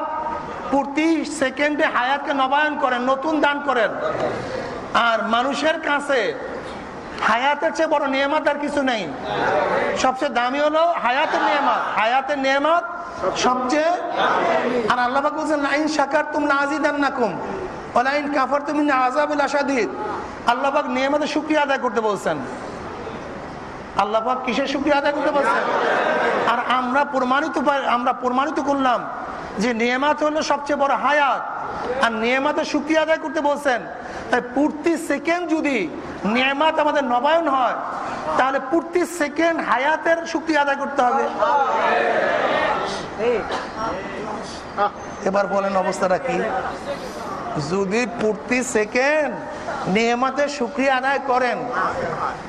প্রতি সেকেন্ডে হায়াতকে নবায়ন করেন নতুন দান করেন। আর মানুষের কাছে হায়াতের চেয়ে বড় নিয়ামত আর কিছু নেই। সবচেয়ে দামি হলো হায়াতের নিয়ামত। হায়াতের নিয়ামত সবচেয়ে আর আল্লাহ বলছেন লাইন শাকার তুম নাজিদান নাকুম ওলাইন কাফার তুমি না আজাবুল আসাদিদ আল্লাহ পাক নিয়ামতের শুক্রিয়া আদায় করতে বলছেন। আল্লাপাক কিসের শুক্রিয়া আদায় করতে বলছেন? আর আমরা প্রমাণিত আমরা প্রমাণিত করলাম যে নিয়ামত হলো সবচেয়ে বড় হায়াত। আর নিয়ামতের শুক্রিয়া আদায় করতে বলছেন, তাই প্রতি সেকেন্ড যদি নিয়ামত আমাদের নবায়ন হয়, তাহলে প্রতি সেকেন্ড হায়াতের শুক্রিয়া আদায় করতে হবে। এবার বলেন অবস্থাটা কি? যদি প্রতি সেকেন্ড নিয়মাতের শুক্রিয়া আদায় করেন,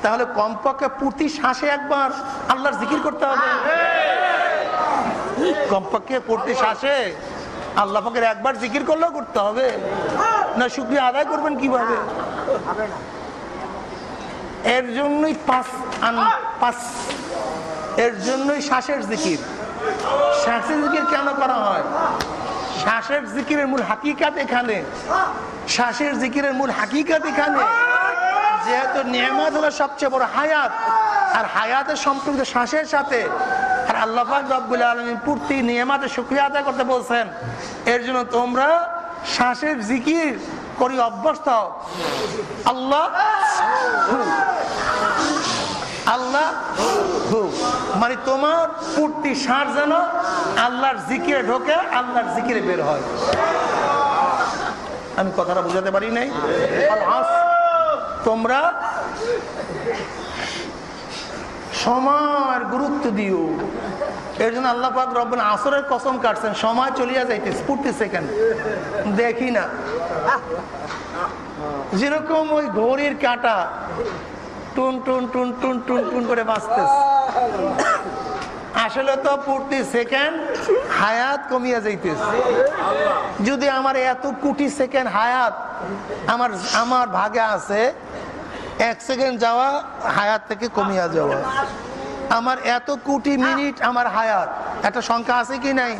তাহলে কমপক্ষে প্রতি শ্বাসে একবার আল্লাহর জিকির করতে হবে। কমপক্ষে প্রতি শ্বাসে আল্লাহ পাকের একবার জিকির করলেও করতে হবে। না, শুক্রিয়া আদায় করবেন কীভাবে? এর জন্যই পাঁচ পাঁচ এর জন্যই শ্বাসের জিকির। শ্বাসের জিকির কেন করা হয়? শ্বাসের জিকিরের মূল হাকিকাত এখানে। শ্বাসের জিকিরের মূল হাকিকাত এখানে। যেহেতু নিয়ামত হলো সবচেয়ে বড় হায়াত, আর হায়াতের সম্পৃক্ত শ্বাসের সাথে, আর আল্লাহ রব্বুল আলমী পূর্তি নিয়ামতে শুক্রিয়া আদায় করতে বলছেন, এর জন্য তোমরা শ্বাসের জিকির করি অভ্যস্ত আল্লাহ আল্লাহ মানে তোমার পূর্তি সার যেন আল্লাহর জিকিরে ঢোকে, আল্লাহর জিকিরে বের হয়। আমি কথাটা বুঝাতে পারি নাই? তোমরা সময়ের গুরুত্ব দিও। এর জন্য আল্লাহ পাক রব্বুল আসরের কসম কাটছেন, সময় চলিয়া যাইতে স্ফূর্তি সেকেন্ড দেখি না। যেরকম ওই ঘড়ির কাঁটা টুন টুন টুন টুন টুন টুন করে বাঁচতেছে। আসলে তো প্রতি সেকেন্ড হায়াত কমিয়া যাইতেছে। যদি আমার এত কোটি সেকেন্ড হায়াত আমার আমার ভাগে আছে, এক সেকেন্ড যাওয়া হায়াত থেকে কমিয়া যাওয়া। আমার এত কোটি মিনিট আমার হায়াত। একটা সংখ্যা আছে কি নাই?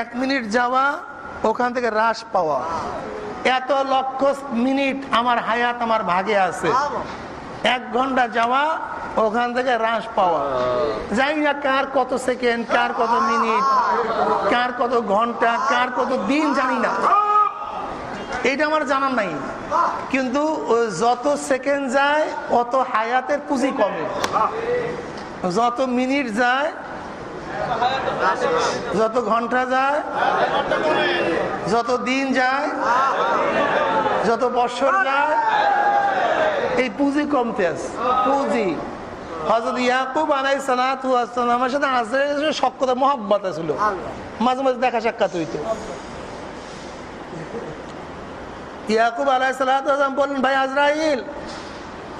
এক মিনিট যাওয়া, ওখান থেকে হ্রাস পাওয়া। এত লক্ষ মিনিট আমার হায়াত আমার ভাগে আছে। এক ঘণ্টা যাওয়া, ওখান থেকে হ্রাস পাওয়া। জানি না, কার কত সেকেন্ড কার কত মিনিট কার কত ঘণ্টা, কার কত দিন জানি না। এটা আমার জানার নাই। কিন্তু যত সেকেন্ড যায়, অত হায়াতের পুঁজি কমে। যত মিনিট যায়, যত ঘণ্টা যায়, যত দিন যায়, যত বছর যায় এই পুঁজি কমতে আছে পুঁজি। হজরত ইয়াকুব আলাই সালামের সাথে আজরাইলের সক্ষতা মহব্বত ছিল মাঝে মাঝে দেখা সাক্ষাৎ হইতো। ইয়াকুব আলাই সালাম বললেন, ভাই আজরাইল,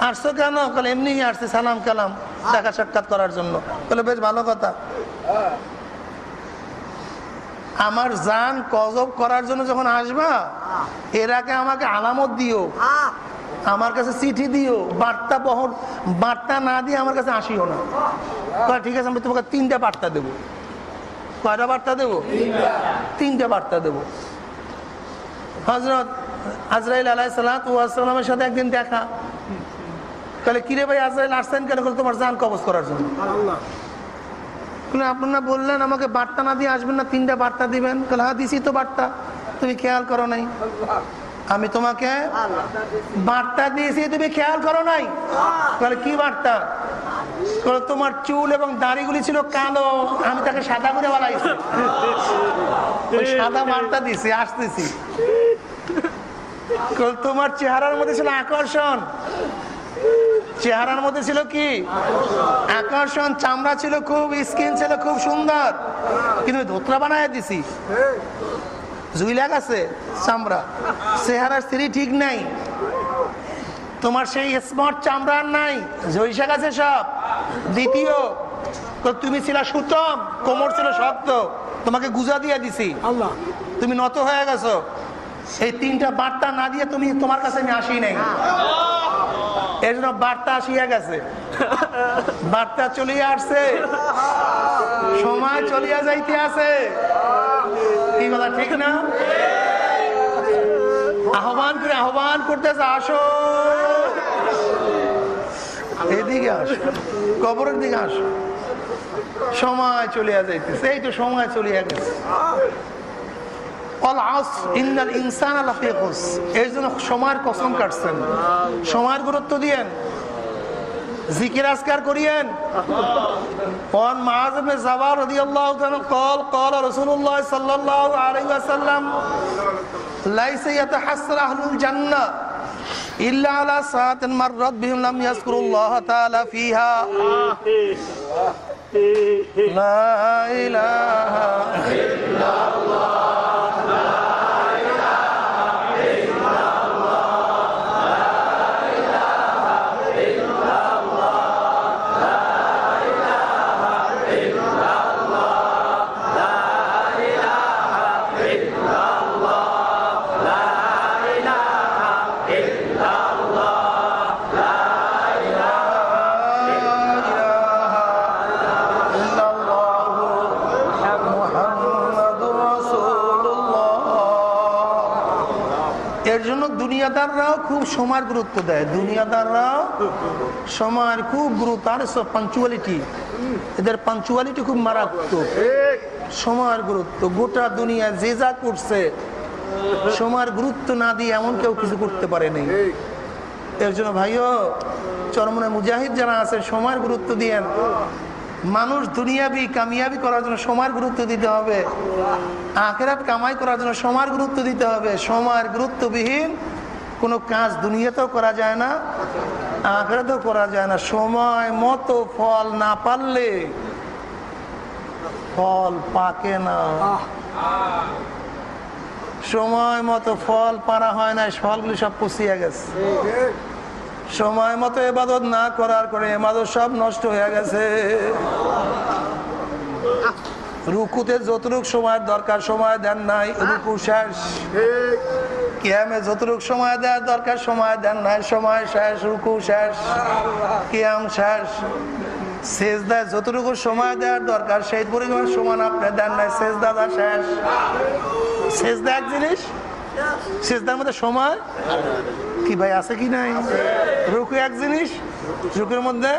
আসছো কেন? কাল, এমনি আসছে, সালাম কালাম, দেখা সাক্ষাৎ করার জন্য। বলে বেশ ভালো কথা। আমার জান কজব করার জন্য যখন আসবা, এর আগে আমাকে আলামত দিও। আমার কাছে চিঠি দিও বার্তা বহন বার্তা না দিয়ে আমার কাছে আসিও না। কয়, ঠিক আছে আমি তোমাকে তিনটা বার্তা দেবো। কয়টা বার্তা দেবো? তিনটা। বার্তা দেবো। হজরত আজরাইল আলাই সালামের সাথে একদিন দেখা। তাহলে কিরে ভাই আজরাইল আসছেন কেন তোমার জান কবজ করার জন্য? আপনারা বললেন আমাকে বার্তা না দিয়ে আসবেন না তিনটা বার্তা দিবেন। তাহলে হ্যাঁ দিছি তো বার্তা। তুমি খেয়াল করো নাই। আমি তোমাকে বার্তা দিয়েছি, তুমি খেয়াল করো নাই? তাহলে কি বার্তা? তোমার চুল এবং দাড়িগুলি ছিল কালো, আমি তাকে সাদা করে বানাইছি। সাদা বার্তা দিছি, আসতেছি। তোমার চেহারার মধ্যে ছিল আকর্ষণ। চেহারার মধ্যে ছিল কি? আকর্ষণ, চামড়া ছিল খুব, স্কিন ছিল খুব সুন্দর। কিন্তু ধোতরা বানায় দিছি। জুইলা গেছে চামড়া। চেহারার স্ত্রী ঠিক নাই। তোমার সেই স্মার্ট চামড়ার নাই জৈসা গেছে সব। দ্বিতীয় তো তুমি ছিল সুতম কোমর ছিল শক্ত তোমাকে গুজা দিয়ে দিছি। আল্লাহ। তুমি নত হয়ে গেছো। এই তিনটা বার্তা না দিয়ে তুমি তোমার কাছে আমি আসি নাই। এই জন্য বার্তা আসিয়া গেছে। বার্তা চলিয়া আসছে। সময় চলিয়া যাইতে আছে। কি ঠিক না? আহ্বান করে আহ্বান করতেছে, আসো। এদিকে আসো, কবরের দিকে আসো। সময় চলিয়া যাইতেছে, এই তো সময় চলিয়া গেছে। সময়ের কসম কাটছেন। সময়ের গুরুত্ব দিয়েন। জিকির আজকার করিয়েন وعن معاذ بن زبار رضي الله عنه قال قال رسول الله صلى الله عليه وسلم ليس يتحسر أهل الجنة إلا على ساعة مرت بهم لم يذكروا الله تعالى فيها لا إله এর খুব সময়ের গুরুত্ব দেয়। দুনিয়াদাররাও সময়ের খুব গুরুত্ব, আর সব পাঞ্চুয়ালিটি এদের পাঞ্চুয়ালিটি খুব মারাত্মক। সময়ের গুরুত্ব, গোটা দুনিয়া যে যা করছে সময়ের গুরুত্ব না দিয়ে এমন কেউ কিছু করতে পারে নাই। এর জন্য ভাইও, চরমনে মুজাহিদ যারা আছে সময়ের গুরুত্ব দিয়েন। মানুষ দুনিয়াবি কামিয়াবি করার জন্য সময়ের গুরুত্ব দিতে হবে। আখেরাত কামাই করার জন্য সময়ের গুরুত্ব দিতে হবে। সময়ের গুরুত্ববিহীন কোনো কাজ দুনিয়াতেও করা যায় না, আখেরাতেও করা যায় না। সময় মতো ফল না পারলে ফল পাকে না। সময় মতো ফল পারা হয় না ফলগুলি সব পুষিয়ে গেছে। সময় মতো এবাদত না করার করে এবাদত সব নষ্ট হয়ে গেছে। রুকুতে যতটুক সময়ের দরকার, সময় দেন নাই, রুকু শেষ। কিয়ামে যতটুক সময় দেওয়ার দরকার, সময় দেন নাই। সময় শেষ, রুকু শেষ, কিয়াম শেষ। শেষ দেয় যতটুকু সময় দেওয়ার দরকার, সেই পরিমাণ সমান আপনি দেন নাই। শেষ দাদা শেষ। দেয় এক জিনিস? শেষদার মধ্যে সময়? কি ভাই, আছে কি নাই? রুকু এক জিনিস? রুকুর মধ্যে?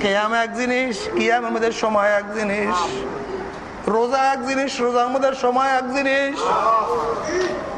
কেয়াম এক জিনিস। কিয়ামের মধ্যে সময় এক জিনিস। রোজা এক জিনিস, রোজার মধ্যে সময় এক জিনিস।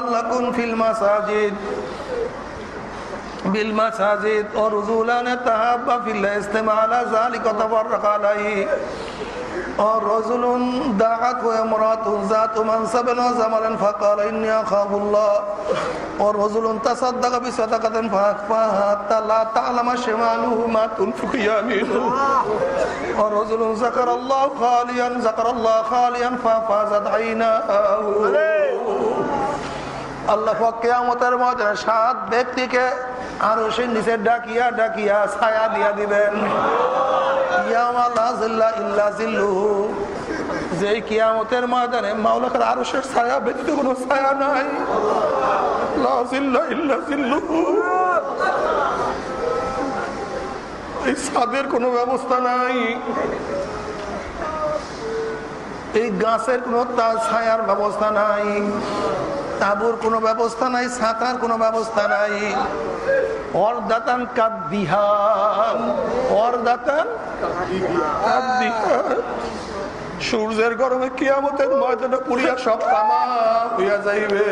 معلق في المساجد. بالمساجد ورجلان تهاب في الله استمع ذلك وتفرق عليه. ورجل دعته امرأة ذات منصب وزمل فقال إني أخاف الله. ورجل تصدق بصدقة فأخفاها حتى لا تعلم شماله ما تنفق يمينه. ورجل ذكر الله خاليا ذكر الله خاليا ففازت عيناه. আল্লাহ কেয়ামতের মধ্যে সাত ব্যক্তিকে আরও সে নিচে ডাকিয়া ডাকিয়া ছায়া দিয়া দিবেন। যে কিয়ামতের ময়দানে মাওলাকার আরও সে ছায়া ব্যতীত কোনো ছায়া নাই। এই ছাদের কোনো ব্যবস্থা নাই। এই গাছের কোনো ছায়ার ব্যবস্থা নাই। তাবুর কোনো ব্যবস্থা নাই ছাতার কোনো ব্যবস্থা নাই। অর্দাতান কাদ্দিহান অর্দাতান সূর্যের গরমে কিয়ামতের ময়দানে পুরিয়া সব তামা হইয়া যাইবে।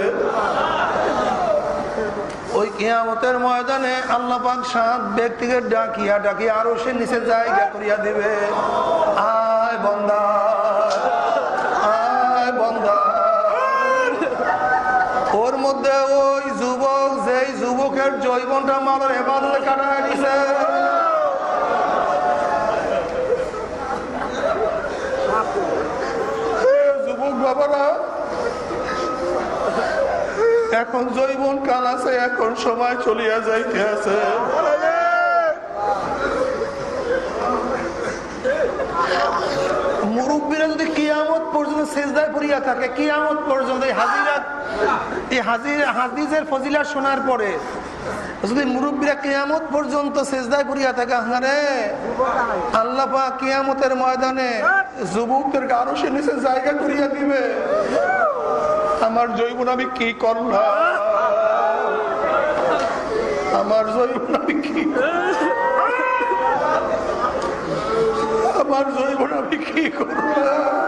ওই কিয়ামতের ময়দানে আল্লাহ পাক সাত ব্যক্তিকে ডাকিয়া ডাকিয়া আরও সে নিচে জায়গা করিয়া দিবে। আয় বন্দা আয় বন্দা ওর মধ্যে ওই যুবক, যেই যুবকের জৈবনটা মালের এবাদতে কাটায় দিছে। যুবক বাবারা, এখন জৈবন কাল আছে, এখন সময় চলিয়া যাইতে আছে। মুরব্বীরা যদি পর্যন্ত সেজদায় পড়িয়া থাকে, কিয়ামত পর্যন্ত এই হাজিরাত এই হাজির হাদিসের ফজিলা শোনার পরে যদি পড়িয়া ময়দানে আরও সে নিচে জায়গা করিয়া দিবে। আমার জৈবন আমি কি আমার কি আমার জৈবন আমি কি করলাম?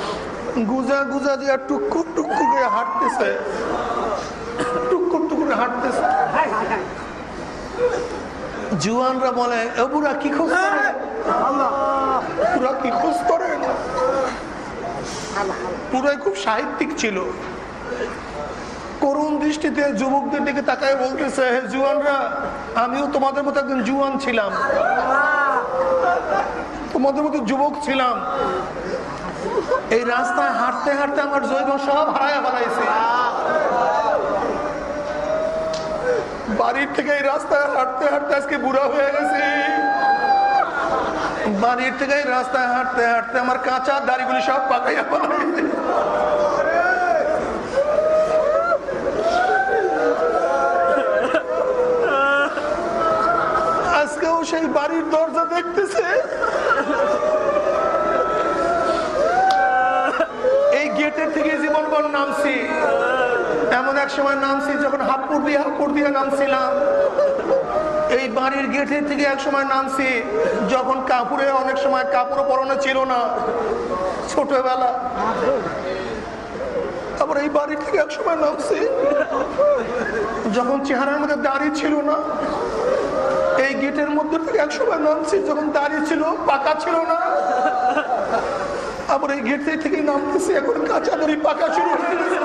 গুজা গুজা দিয়া টুকুর টুকুর করে হাঁটতেছে। টুকুর টুকুর হাঁটতেছে। জুয়ানরা বলে "এ বুড়া কি খোঁজ পুরা কি খোঁজ করেন পুরাই খুব সাহিত্যিক ছিল। করুণ দৃষ্টিতে যুবকদের দিকে তাকায় বলতেছে হে জুয়ানরা আমিও তোমাদের মতো একজন জুয়ান ছিলাম। তোমাদের মতো যুবক ছিলাম। এই রাস্তায় হাঁটতে হাঁটতে আমার জৈব সব হারায় হারাইছে বাড়ির থেকে এই রাস্তায় হাঁটতে হাঁটতে আজকে বুড়া হয়ে গেছি। বাড়ির থেকে এই রাস্তায় হাঁটতে হাঁটতে আমার কাঁচা দাড়িগুলি সব পাকাইয়া পালাইছে আজকেও সেই বাড়ির দরজা দেখতেছে এই গেটের থেকে জীবনবন নামছি। এমন এক সময় নামছি যখন হাপুর দিয়ে হাপুর দিয়ে নামছিলাম। এই বাড়ির গেটের থেকে এক সময় নামছি যখন কাপড়ে, অনেক সময় কাপড় পরানো ছিল না, ছোটবেলা। তারপর এই বাড়ি থেকে এক সময় নামছি যখন চেহারার মধ্যে দাড়ি ছিল না। এই গেটের মধ্যে থেকে এক সময় নামছি যখন দাঁড়িয়ে ছিল, পাকা ছিল না। আবার এই গেট থেকে নামতেছে, এখন কাঁচা দড়ি পাকা শুরু হয়ে গেছে।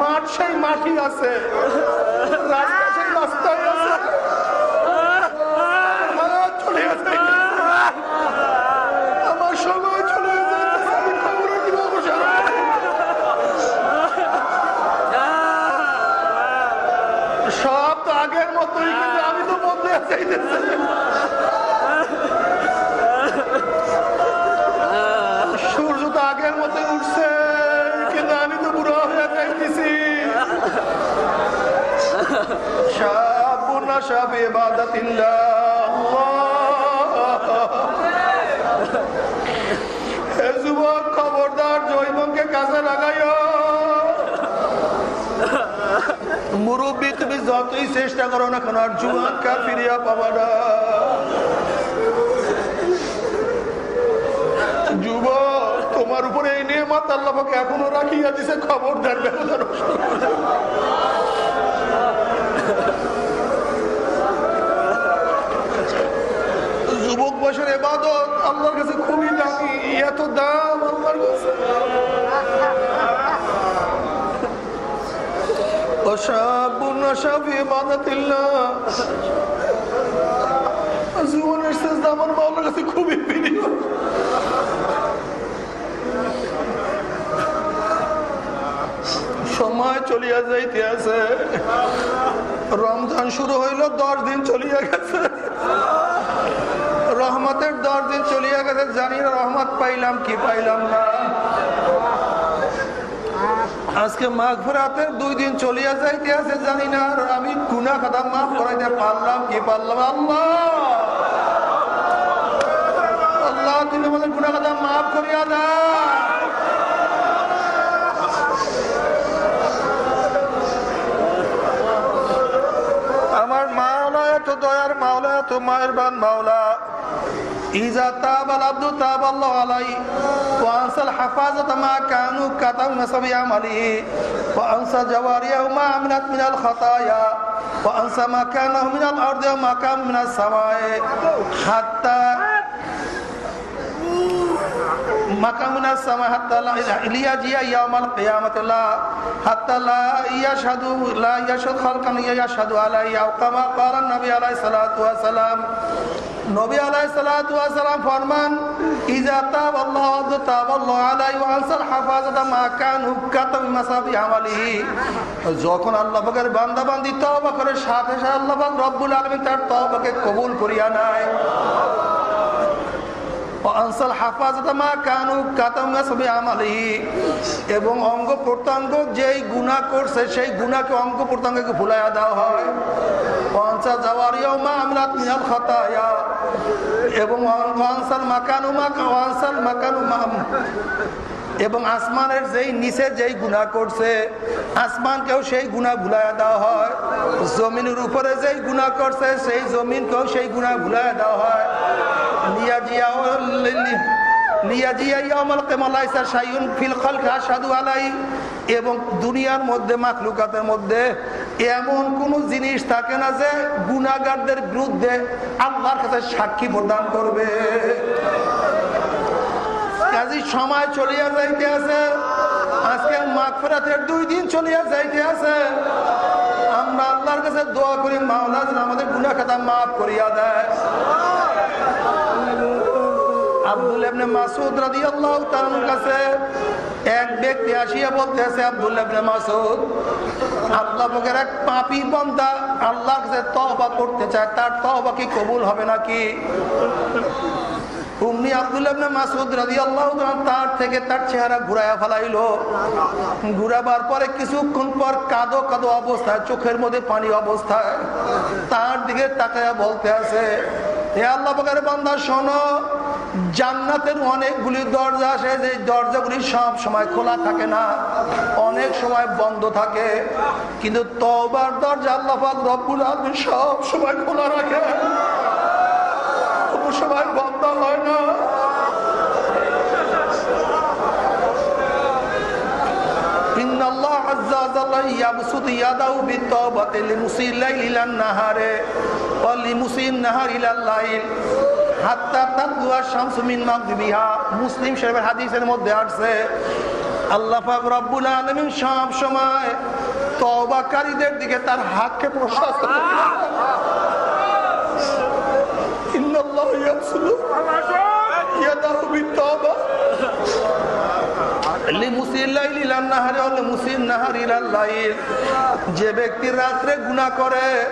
মাঠ সেই মাটি আছে। রাস্তা সেই সময়? সব তো আগের মতোই আমি তো বদলে চাইতেছি সাবে যুবক খবরদার জৈবকে কাজে লাগাইও। মুরব্বী, তুমি যতই চেষ্টা করো না কেন, আর জুয়ান ফিরিয়া পাবা না। যুব তোমার উপরে এই নিয়ে মাত আল্লাহকে এখনও রাখিয়া দিছে, খবরদার ব্যবধান। উপবাসের এবাদত, আল্লাহর কাছে খুবই দামি এত দাম, আল্লাহর কাছে। সময় চলিয়া যাইতে আছে রমজান শুরু হইল, দশ দিন চলিয়া গেছে। রহমতের দশ দিন চলিয়া গেছে জানি না রহমত পাইলাম, কি পাইলাম না? আজকে মাঘ ফেরাতের দুই দিন চলিয়া যাইতে আছে, জানি না, আর আমি গুনা খাতা মাফ করাইতে পারলাম, কি পারলাম? আল্লাহ! আল্লাহ তুমি আমাদের গুনা খাতা মাফ করিয়া দা। আমার মাওলা, এত দয়ার মাওলা, এত মায়ের বান মাওলা। إذا تاب العبد تاب الله عليه وأنسى الحفاظة ما كانوا كتبوا نسب عمله وأنسى جواريه ما عملت من الخطايا وأنسى ما كان من الأرض وما كان من السماء حتى مكان السماء حتى لا ليجيء يوم القيامة. لا حتى لا يشهد لا يشهد خلقا يشهد عليه أو كما قال النبي عليه الصلاة والسلام সালাম ইজা মা কান আমালিহি। যখন আল্লাহ বান্দা বান্দি তওবা করে, সাথে সাথে আল্লাহ রব্বুল আলামিন তার তওবাকে কবুল করিয়া নেয়। এবং অঙ্গ প্রত্যঙ্গ যেই গুনাহ করছে, সেই গুণাকে অঙ্গ প্রত্যঙ্গকে ভুলাইয়া দেওয়া হয়। এবং এবং আসমানের যেই নিচে যেই গুণা করছে, আসমানকেও সেই গুণা ভুলাইয়া দেওয়া হয়। জমিনের উপরে যেই গুণা করছে, সেই জমিনকেও সেই গুণা ভুলাইয়া দেওয়া হয়। লিয়া জিয়া এবং দুনিয়ার মধ্যে, মাখলুকাতের মধ্যে এমন কোন জিনিস থাকে না যে গুণাগারদের বিরুদ্ধে আল্লাহর কাছে সাক্ষী প্রদান করবে। সময় চলিয়া যাইতে আছে। আজকে মাগফিরাতের দুই দিন চলিয়া যাইতে আছে। আমরা আল্লাহর কাছে দোয়া করি মাওলা আমাদের গুনাহ খাতা মাফ করিয়া দেয়। আব্দুল ইবনে মাসুদ রাদিয়াল্লাহু তাআলার কাছে এক ব্যক্তি আসিয়া বলতেছে, আব্দুল ইবনে মাসুদ আল্লাহ এক পাপী বান্দা কাছে করতে চায়, তার তওবা কি কবুল হবে নাকি? মাসউদ রাদিয়াল্লাহু তাআলা তার থেকে তার চেহারা ঘুরাবার পরে কিছুক্ষণ পর কাদো কাদো অবস্থায়, চোখের মধ্যে পানি অবস্থায় তার দিকে তাকায়া বলতে আছে আল্লাহ বান্দা, শোনো জান্নাতের অনেকগুলি দরজা আছে যে দরজাগুলি সব সময় খোলা থাকে না, অনেক সময় বন্ধ থাকে, কিন্তু তবার দরজা আল্লাহাক রব্বুল আলমী সব সময় খোলা রাখে। সময় বন্ধ হয় না। ইয়াদাউ মুসলিম শরীফের হাদিসের মধ্যে আসছে, আল্লাহ পাক রব্বুল আলামিন সব সময় তওবাকারীদের দিকে তার হাতকে প্রশস্ত করে ইন্নাল্লাহু ইয়াবসুতু ইয়াদাহু বিত্তাওবা। যে ব্যক্তি রাত্রে গুণা করে,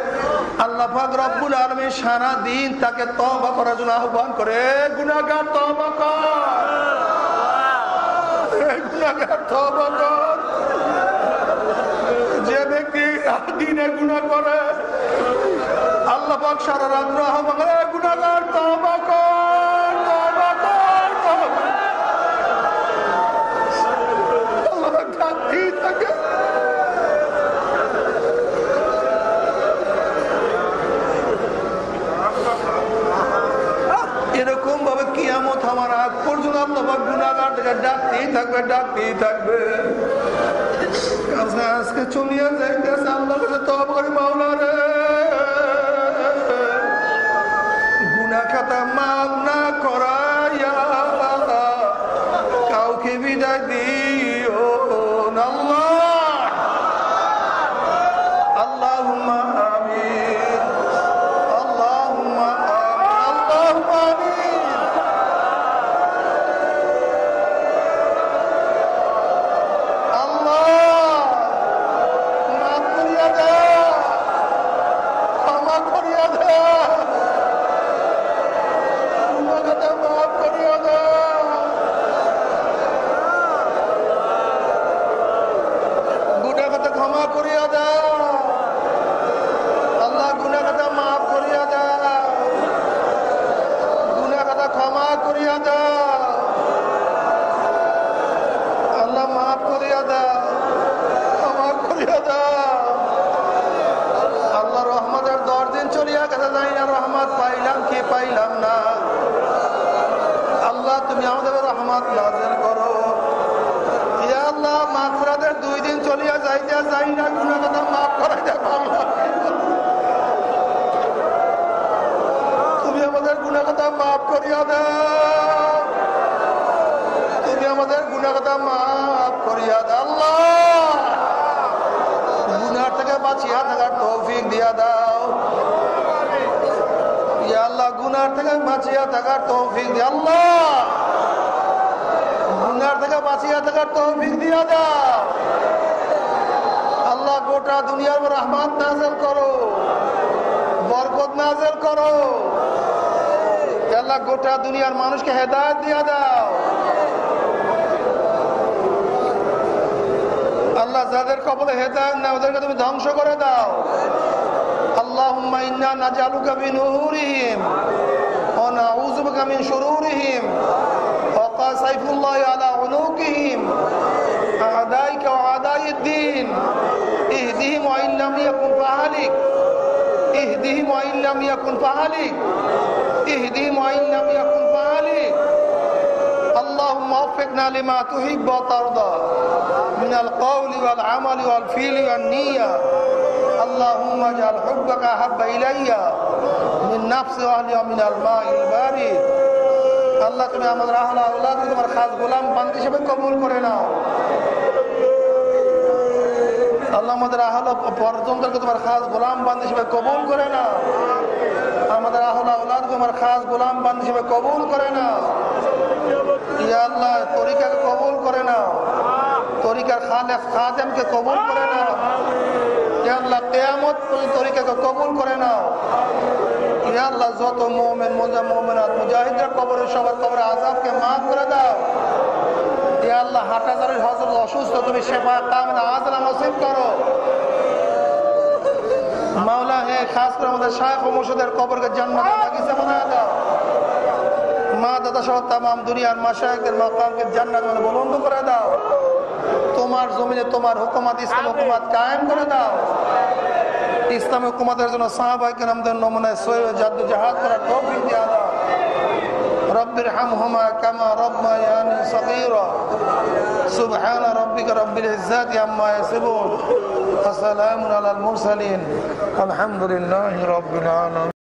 আল্লাহ রব্বুল আলমী সারা দিন তাকে তবা করার জন্য আহ্বান করে গুণাগার তবা কর। তওবা কর। যে ব্যক্তি দিনে গুণা করে, আল্লাহ সারা রাত্র আহ্বান করে, "এ গুনাহগার তবা থেকে ডাকতেই থাকবে ডাকতেই থাকবে। আজকে চলিয়া যাইতেছে, আল্লাহ কাছে তব করি মাওলা রে গুনা খাতা মাফ না করাইয়া কাউকে বিদায় দিও না আল্লাহ আল্লাহুম্মা আমিন আল্লাহুম্মা আমিন আল্লাহুম্মা আমিন আল্লাহ মাফ করিয়া দে ক্ষমা করিয়া দে গুনাহগারটা মাফ করিয়া দে গুনাহগারটা ক্ষমা করিয়া দে আল্লাহ গুনাহগারটা মাফ করিয়া দে গুনাহগারটা ক্ষমা করিয়া দে আল্লাহ মাফ করিয়া দাও ক্ষমা করিয়া দাও আল্লাহ রহমতের দশ দিন চলিয়া গেছে যাই না রহমত পাইলাম কি পাইলাম না আল্লাহ তুমি আমাদের রহমত নাজেল করো ইয়া আল্লাহ মাফরাদের দুই দিন চলিয়া যাইতে যাই না গুণা কথা মাফ করাই দেব আল্লাহ তুমি আমাদের গুণা কথা মাফ করিয়া দাও তুমি আমাদের গুণাগতা মাফ করিয়া দাও আল্লাহ গুনার থেকে বাঁচিয়া থাকার তৌফিক দিয়া দাও ইয়া আল্লাহ গুনার থেকে বাঁচিয়া থাকার তৌফিক দিয়া আল্লাহ গুনার থেকে বাঁচিয়া থাকার তৌফিক দিয়া দাও আল্লাহ গোটা দুনিয়ার উপর রহমত নাজেল করো বরকত নাজেল করো ইয়া আল্লাহ গোটা দুনিয়ার মানুষকে হেদায়ত দিয়া দাও আল্লাহ যাদের কপালে হেদায়ত না ওদেরকে তুমি ধ্বংস করে দাও اللهم إنا نجعلك بنورهم بك من شرورهم وقى سيف الله على عنقهم. أعدائك وأعداء الدين اهدهم وإن لم يكن فعلك اهدهم وإن لم يكن فعلك اهدهم وإن لم يكن فعلك اللهم وفقنا لما تحب وترضى من القول والعمل والفعل والنية. اللهم اجعل حبك أحب إلي من نفس أهلي ومن الماء البارد আল্লাহ তুমি আমাদের আহলা আল্লাহ তোমার খাস গোলাম বান্ধ হিসেবে কবুল করে নাও আল্লাহ আমাদের আহলা পরজনদেরকে তোমার খাস গোলাম বান্ধ হিসেবে কবুল করে নাও আমাদের আহলা আল্লাহ তোমার খাস গোলাম বান্ধ হিসেবে কবুল করে নাও ইয়া আল্লাহ তরিকাকে কবুল করে নাও তরিকার খালে খাদেমকে কবুল করে নাও ইয়া আল্লাহ তরিকাকে কবুল করে নাও। ইয়া আল্লাহ যত মোমেন মোজা মোমেনাত মুজাহিদরা কবরের সবার কবরে আজাবকে মাফ করে দাও। ইয়া আল্লাহ হাটাজারের হজরত অসুস্থ তুমি সেবা কামেন আজরা নসিব করো। মাওলা হে খাস করে আমাদের মুর্শিদের কবরকে জান্নাতের বাগিচা বানায় দাও। মা দাদা সহ তাম দুনিয়ার মাসায়কদের মাকামকে জান্নাত মানে বুলন্দ করে দাও। তোমার জমিনে তোমার হুকুমাত ইসলাম হুকুমাত কায়েম করে দাও। ইসলামী হুকুমাতের জন্য সাহাবাহিক নামদের নমুনায় সৈয়দ জাদু জাহাজ করা তৌফিক দিয়ে আনা রব্বির হাম হুমা কামা রব্বায়ানি সগীরা। সুবহান রাব্বিকা রব্বিল ইজ্জাতি আম্মা ইয়াসিফুন। আসসালামু আলাল মুরসালিন। আলহামদুলিল্লাহি রাব্বিল আলামিন।